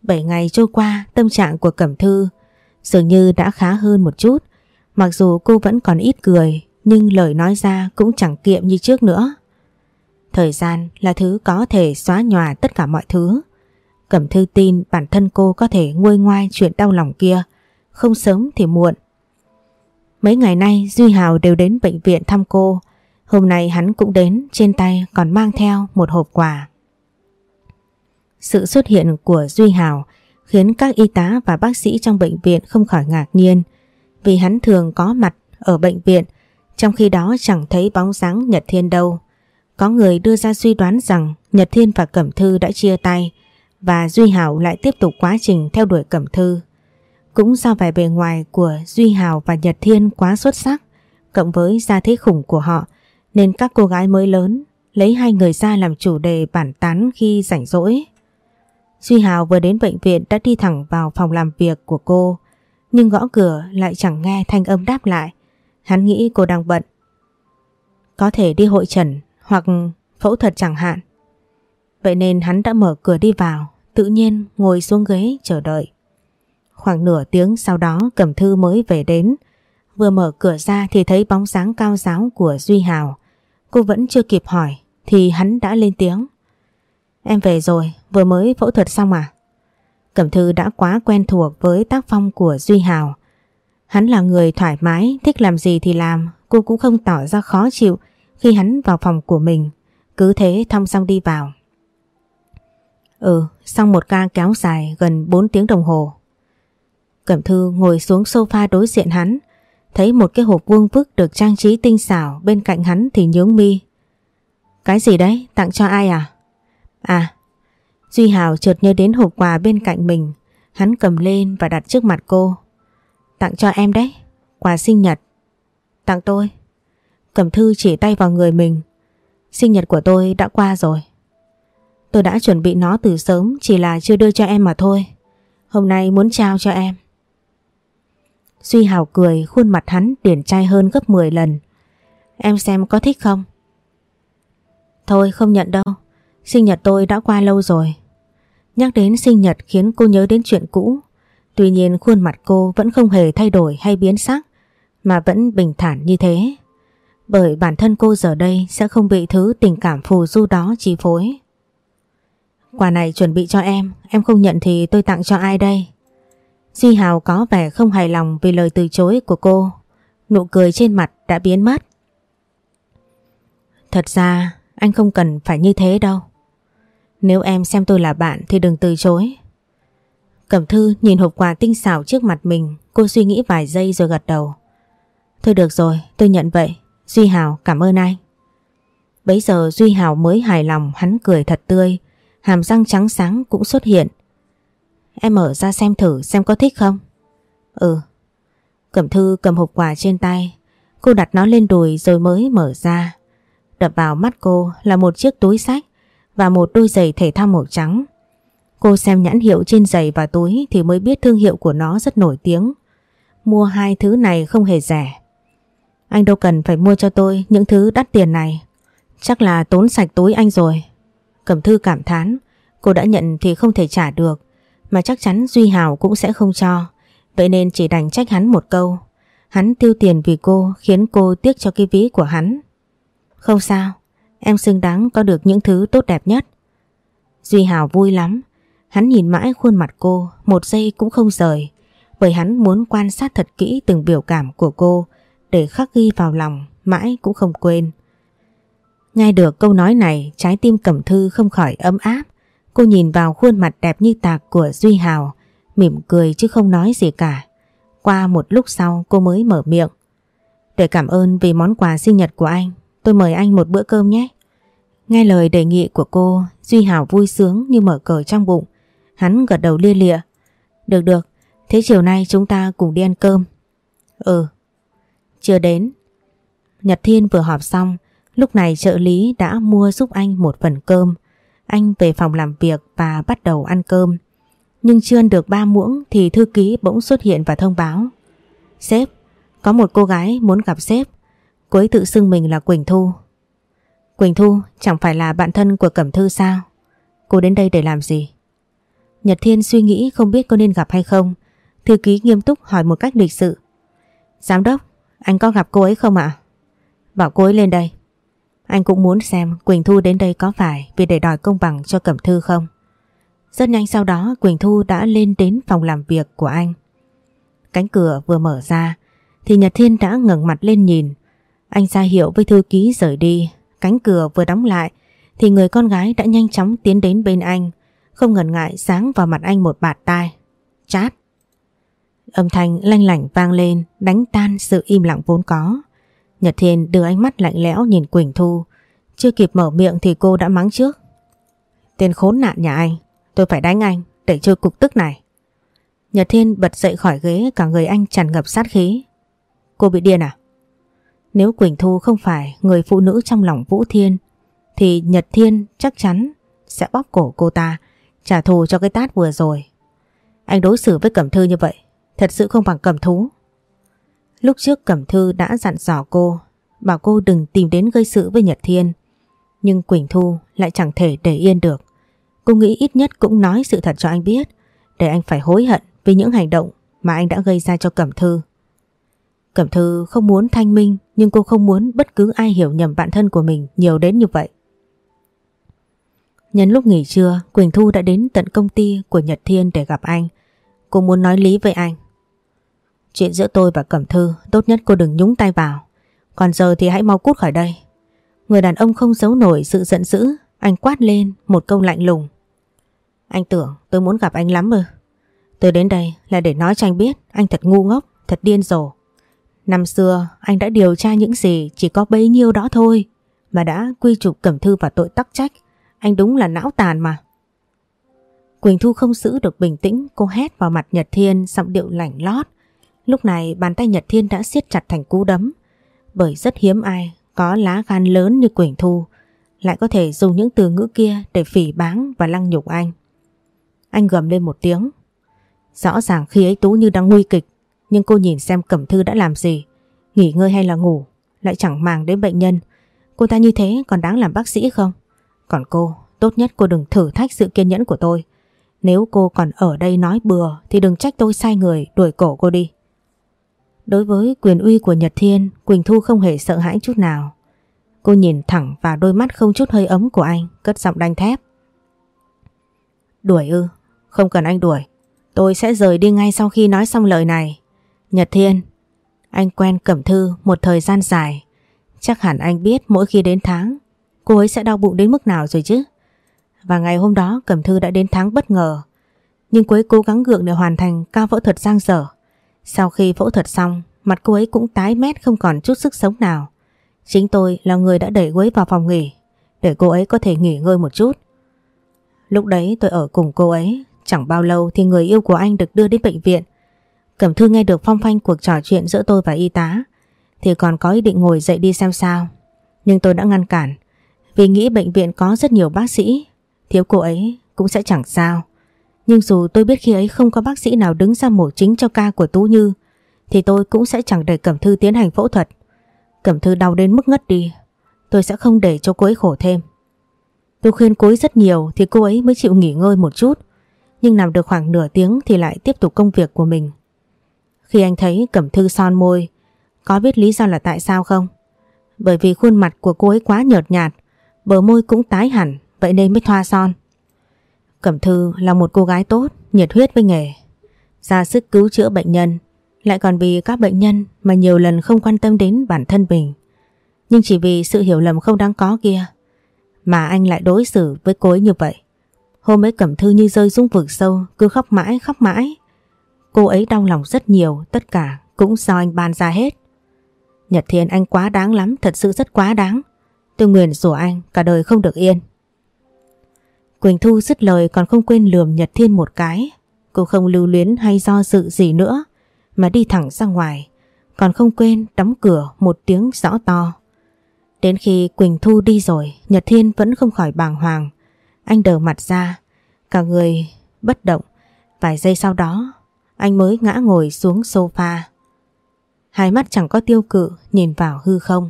7 ngày trôi qua tâm trạng của Cẩm Thư dường như đã khá hơn một chút. Mặc dù cô vẫn còn ít cười nhưng lời nói ra cũng chẳng kiệm như trước nữa. Thời gian là thứ có thể xóa nhòa tất cả mọi thứ. Cẩm Thư tin bản thân cô có thể nguôi ngoai chuyện đau lòng kia, không sớm thì muộn. Mấy ngày nay Duy Hào đều đến bệnh viện thăm cô, Hôm nay hắn cũng đến, trên tay còn mang theo một hộp quà. Sự xuất hiện của Duy Hào khiến các y tá và bác sĩ trong bệnh viện không khỏi ngạc nhiên, vì hắn thường có mặt ở bệnh viện, trong khi đó chẳng thấy bóng dáng Nhật Thiên đâu. Có người đưa ra suy đoán rằng Nhật Thiên và Cẩm Thư đã chia tay, và Duy Hào lại tiếp tục quá trình theo đuổi Cẩm Thư. Cũng do vẻ bề ngoài của Duy Hào và Nhật Thiên quá xuất sắc, cộng với gia thế khủng của họ nên các cô gái mới lớn lấy hai người ra làm chủ đề bản tán khi rảnh rỗi. Duy Hào vừa đến bệnh viện đã đi thẳng vào phòng làm việc của cô, nhưng gõ cửa lại chẳng nghe thanh âm đáp lại. Hắn nghĩ cô đang bận. Có thể đi hội trần hoặc phẫu thuật chẳng hạn. Vậy nên hắn đã mở cửa đi vào, tự nhiên ngồi xuống ghế chờ đợi. Khoảng nửa tiếng sau đó Cẩm Thư mới về đến. Vừa mở cửa ra thì thấy bóng dáng cao giáo của Duy Hào. Cô vẫn chưa kịp hỏi thì hắn đã lên tiếng. Em về rồi, vừa mới phẫu thuật xong à? Cẩm Thư đã quá quen thuộc với tác phong của Duy Hào. Hắn là người thoải mái, thích làm gì thì làm, cô cũng không tỏ ra khó chịu khi hắn vào phòng của mình. Cứ thế thong xong đi vào. Ừ, xong một ca kéo dài gần 4 tiếng đồng hồ. Cẩm Thư ngồi xuống sofa đối diện hắn, thấy một cái hộp vuông vức được trang trí tinh xảo bên cạnh hắn thì nhướng mi. Cái gì đấy, tặng cho ai à? À, Duy Hào chợt nhớ đến hộp quà bên cạnh mình, hắn cầm lên và đặt trước mặt cô. Tặng cho em đấy, quà sinh nhật. Tặng tôi. Cẩm Thư chỉ tay vào người mình. Sinh nhật của tôi đã qua rồi. Tôi đã chuẩn bị nó từ sớm chỉ là chưa đưa cho em mà thôi. Hôm nay muốn trao cho em. Duy Hào cười khuôn mặt hắn điển trai hơn gấp 10 lần. Em xem có thích không? Thôi không nhận đâu. Sinh nhật tôi đã qua lâu rồi. Nhắc đến sinh nhật khiến cô nhớ đến chuyện cũ. Tuy nhiên khuôn mặt cô vẫn không hề thay đổi hay biến sắc mà vẫn bình thản như thế. Bởi bản thân cô giờ đây sẽ không bị thứ tình cảm phù du đó chi phối. Quà này chuẩn bị cho em, em không nhận thì tôi tặng cho ai đây? Duy Hào có vẻ không hài lòng vì lời từ chối của cô. Nụ cười trên mặt đã biến mất. Thật ra anh không cần phải như thế đâu. Nếu em xem tôi là bạn thì đừng từ chối. Cẩm Thư nhìn hộp quà tinh xảo trước mặt mình, cô suy nghĩ vài giây rồi gật đầu. Thôi được rồi, tôi nhận vậy. Duy Hào cảm ơn anh. Bấy giờ Duy Hào mới hài lòng hắn cười thật tươi, hàm răng trắng sáng cũng xuất hiện. Em mở ra xem thử xem có thích không? Ừ. Cẩm Thư cầm hộp quà trên tay, cô đặt nó lên đùi rồi mới mở ra. Đập vào mắt cô là một chiếc túi sách và một đôi giày thể thao màu trắng. Cô xem nhãn hiệu trên giày và túi thì mới biết thương hiệu của nó rất nổi tiếng. Mua hai thứ này không hề rẻ. Anh đâu cần phải mua cho tôi những thứ đắt tiền này. Chắc là tốn sạch túi anh rồi. Cẩm thư cảm thán, cô đã nhận thì không thể trả được, mà chắc chắn Duy Hào cũng sẽ không cho. Vậy nên chỉ đành trách hắn một câu. Hắn tiêu tiền vì cô khiến cô tiếc cho cái ví của hắn. Không sao, em xứng đáng có được những thứ tốt đẹp nhất. Duy Hào vui lắm, hắn nhìn mãi khuôn mặt cô, một giây cũng không rời, bởi hắn muốn quan sát thật kỹ từng biểu cảm của cô để khắc ghi vào lòng, mãi cũng không quên. Nghe được câu nói này, trái tim Cẩm Thư không khỏi ấm áp. Cô nhìn vào khuôn mặt đẹp như tạc của Duy Hào, mỉm cười chứ không nói gì cả. Qua một lúc sau cô mới mở miệng. Để cảm ơn vì món quà sinh nhật của anh, tôi mời anh một bữa cơm nhé. Nghe lời đề nghị của cô, Duy Hảo vui sướng như mở cờ trong bụng. Hắn gật đầu lia lịa. Được được, thế chiều nay chúng ta cùng đi ăn cơm. Ừ. Chưa đến. Nhật Thiên vừa họp xong, lúc này trợ lý đã mua giúp anh một phần cơm. Anh về phòng làm việc và bắt đầu ăn cơm. Nhưng chưa ăn được ba muỗng thì thư ký bỗng xuất hiện và thông báo. Sếp, có một cô gái muốn gặp sếp. Cô ấy tự xưng mình là Quỳnh Thu. Quỳnh Thu chẳng phải là bạn thân của Cẩm Thư sao? Cô đến đây để làm gì? Nhật Thiên suy nghĩ không biết có nên gặp hay không. Thư ký nghiêm túc hỏi một cách lịch sự. Giám đốc, anh có gặp cô ấy không ạ? Bảo cô ấy lên đây. Anh cũng muốn xem Quỳnh Thu đến đây có phải vì để đòi công bằng cho Cẩm Thư không? Rất nhanh sau đó, Quỳnh Thu đã lên đến phòng làm việc của anh. Cánh cửa vừa mở ra, thì Nhật Thiên đã ngẩng mặt lên nhìn. Anh ra hiệu với thư ký rời đi. Cánh cửa vừa đóng lại, thì người con gái đã nhanh chóng tiến đến bên anh. Không ngần ngại sáng vào mặt anh một bạt tai. Chát. Âm thanh lanh lảnh vang lên, đánh tan sự im lặng vốn có. Nhật Thiên đưa ánh mắt lạnh lẽo nhìn Quỳnh Thu. Chưa kịp mở miệng thì cô đã mắng trước. Tên khốn nạn nhà anh, tôi phải đánh anh để chơi cục tức này. Nhật Thiên bật dậy khỏi ghế cả người anh tràn ngập sát khí. Cô bị điên à? Nếu Quỳnh Thu không phải người phụ nữ trong lòng Vũ Thiên thì Nhật Thiên chắc chắn sẽ bóp cổ cô ta trả thù cho cái tát vừa rồi. Anh đối xử với Cẩm Thư như vậy thật sự không bằng Cẩm Thú. Lúc trước Cẩm Thư đã dặn dò cô bảo cô đừng tìm đến gây sự với Nhật Thiên. Nhưng Quỳnh Thu lại chẳng thể để yên được. Cô nghĩ ít nhất cũng nói sự thật cho anh biết, để anh phải hối hận vì những hành động mà anh đã gây ra cho Cẩm Thư. Cẩm Thư không muốn thanh minh nhưng cô không muốn bất cứ ai hiểu nhầm bản thân của mình nhiều đến như vậy. Nhân lúc nghỉ trưa, Quỳnh Thu đã đến tận công ty của Nhật Thiên để gặp anh. Cô muốn nói lý với anh. Chuyện giữa tôi và Cẩm Thư tốt nhất cô đừng nhúng tay vào. Còn giờ thì hãy mau cút khỏi đây. Người đàn ông không giấu nổi sự giận dữ, anh quát lên một câu lạnh lùng. Anh tưởng tôi muốn gặp anh lắm ư. Tôi đến đây là để nói cho anh biết anh thật ngu ngốc, thật điên rồ. Năm xưa anh đã điều tra những gì chỉ có bấy nhiêu đó thôi mà đã quy trục Cẩm Thư và tội tắc trách. Anh đúng là não tàn mà. Quỳnh Thu không giữ được bình tĩnh, cô hét vào mặt Nhật Thiên giọng điệu lạnh lót. Lúc này bàn tay Nhật Thiên đã siết chặt thành cú đấm. Bởi rất hiếm ai có lá gan lớn như Quỳnh Thu, lại có thể dùng những từ ngữ kia để phỉ báng và lăng nhục anh. Anh gầm lên một tiếng. Rõ ràng khi ấy Tú như đang nguy kịch, nhưng cô nhìn xem Cẩm Thư đã làm gì, Nghỉ ngơi hay là ngủ, Lại chẳng màng đến bệnh nhân Cô ta như thế còn đáng làm bác sĩ không Còn cô, tốt nhất cô đừng thử thách sự kiên nhẫn của tôi Nếu cô còn ở đây nói bừa Thì đừng trách tôi sai người đuổi cổ cô đi Đối với quyền uy của Nhật Thiên Quỳnh Thu không hề sợ hãi chút nào Cô nhìn thẳng vào đôi mắt không chút hơi ấm của anh Cất giọng đanh thép Đuổi ư Không cần anh đuổi Tôi sẽ rời đi ngay sau khi nói xong lời này Nhật Thiên, anh quen Cẩm Thư một thời gian dài. Chắc hẳn anh biết mỗi khi đến tháng, cô ấy sẽ đau bụng đến mức nào rồi chứ. Và ngày hôm đó Cẩm Thư đã đến tháng bất ngờ. Nhưng cô ấy cố gắng gượng để hoàn thành ca phẫu thuật giang dở. Sau khi phẫu thuật xong, mặt cô ấy cũng tái mét không còn chút sức sống nào. Chính tôi là người đã đẩy cô ấy vào phòng nghỉ, để cô ấy có thể nghỉ ngơi một chút. Lúc đấy tôi ở cùng cô ấy, chẳng bao lâu thì người yêu của anh được đưa đến bệnh viện. Cẩm Thư nghe được phong phanh cuộc trò chuyện giữa tôi và y tá thì còn có ý định ngồi dậy đi xem sao. Nhưng tôi đã ngăn cản vì nghĩ bệnh viện có rất nhiều bác sĩ thiếu cô ấy cũng sẽ chẳng sao. Nhưng dù tôi biết khi ấy không có bác sĩ nào đứng ra mổ chính cho ca của Tú Như thì tôi cũng sẽ chẳng để Cẩm Thư tiến hành phẫu thuật. Cẩm Thư đau đến mức ngất đi tôi sẽ không để cho cô ấy khổ thêm. Tôi khuyên cô ấy rất nhiều thì cô ấy mới chịu nghỉ ngơi một chút nhưng nằm được khoảng nửa tiếng thì lại tiếp tục công việc của mình. Khi anh thấy Cẩm Thư son môi, có biết lý do là tại sao không? Bởi vì khuôn mặt của cô ấy quá nhợt nhạt, bờ môi cũng tái hẳn, vậy nên mới thoa son. Cẩm Thư là một cô gái tốt, nhiệt huyết với nghề, ra sức cứu chữa bệnh nhân, lại còn vì các bệnh nhân mà nhiều lần không quan tâm đến bản thân mình. Nhưng chỉ vì sự hiểu lầm không đáng có kia, mà anh lại đối xử với cô ấy như vậy. Hôm ấy Cẩm Thư như rơi xuống vực sâu, cứ khóc mãi khóc mãi. Cô ấy đau lòng rất nhiều, tất cả cũng do anh ban ra hết. Nhật Thiên anh quá đáng lắm, thật sự rất quá đáng. Tôi nguyền rủa anh, cả đời không được yên. Quỳnh Thu dứt lời còn không quên lườm Nhật Thiên một cái. Cô không lưu luyến hay do dự gì nữa, mà đi thẳng ra ngoài. Còn không quên đóng cửa một tiếng rõ to. Đến khi Quỳnh Thu đi rồi, Nhật Thiên vẫn không khỏi bàng hoàng. Anh đờ mặt ra, cả người bất động. Vài giây sau đó anh mới ngã ngồi xuống sofa. Hai mắt chẳng có tiêu cự nhìn vào hư không.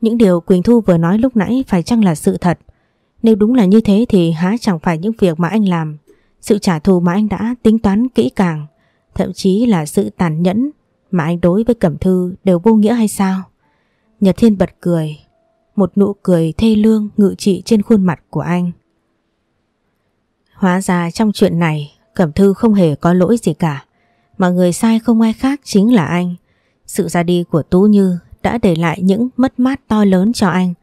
Những điều Quỳnh Thu vừa nói lúc nãy phải chăng là sự thật? Nếu đúng là như thế thì há chẳng phải những việc mà anh làm, sự trả thù mà anh đã tính toán kỹ càng, thậm chí là sự tàn nhẫn mà anh đối với Cẩm Thư đều vô nghĩa hay sao? Nhật Thiên bật cười, một nụ cười thê lương ngự trị trên khuôn mặt của anh. Hóa ra trong chuyện này Cẩm Thư không hề có lỗi gì cả Mà người sai không ai khác chính là anh Sự ra đi của Tú Như đã để lại những mất mát to lớn cho anh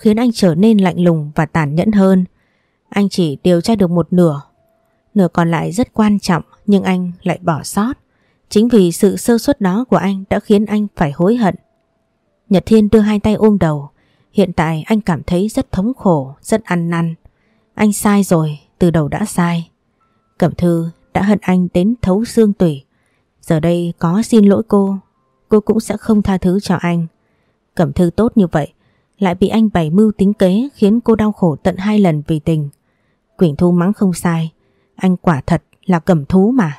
Khiến anh trở nên lạnh lùng và tàn nhẫn hơn. Anh chỉ điều tra được một nửa. Nửa còn lại rất quan trọng nhưng anh lại bỏ sót. Chính vì sự sơ suất đó của anh đã khiến anh phải hối hận. Nhật Thiên đưa hai tay ôm đầu. Hiện tại anh cảm thấy rất thống khổ, rất ăn năn. Anh sai rồi, từ đầu đã sai. Cẩm Thư đã hận anh đến thấu xương tủy. Giờ đây có xin lỗi cô, cô cũng sẽ không tha thứ cho anh. Cẩm Thư tốt như vậy, lại bị anh bày mưu tính kế khiến cô đau khổ tận hai lần vì tình. Quỳnh Thu mắng không sai, anh quả thật là cẩm thú mà.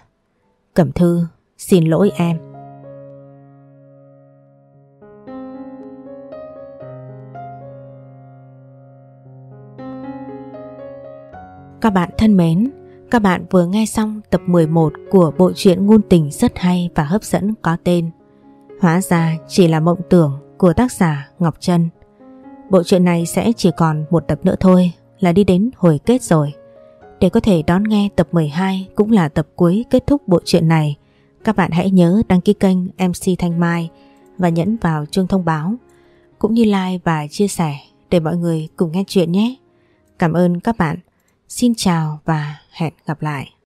Cẩm Thư, xin lỗi em. Các bạn thân mến, các bạn vừa nghe xong tập 11 của bộ truyện ngôn tình rất hay và hấp dẫn có tên Hóa ra chỉ là mộng tưởng của tác giả Ngọc Trân. Bộ truyện này sẽ chỉ còn một tập nữa thôi là đi đến hồi kết rồi. Để có thể đón nghe tập 12 cũng là tập cuối kết thúc bộ truyện này, các bạn hãy nhớ đăng ký kênh MC Thanh Mai và nhấn vào chuông thông báo, cũng như like và chia sẻ để mọi người cùng nghe chuyện nhé. Cảm ơn các bạn. Xin chào và hẹn gặp lại.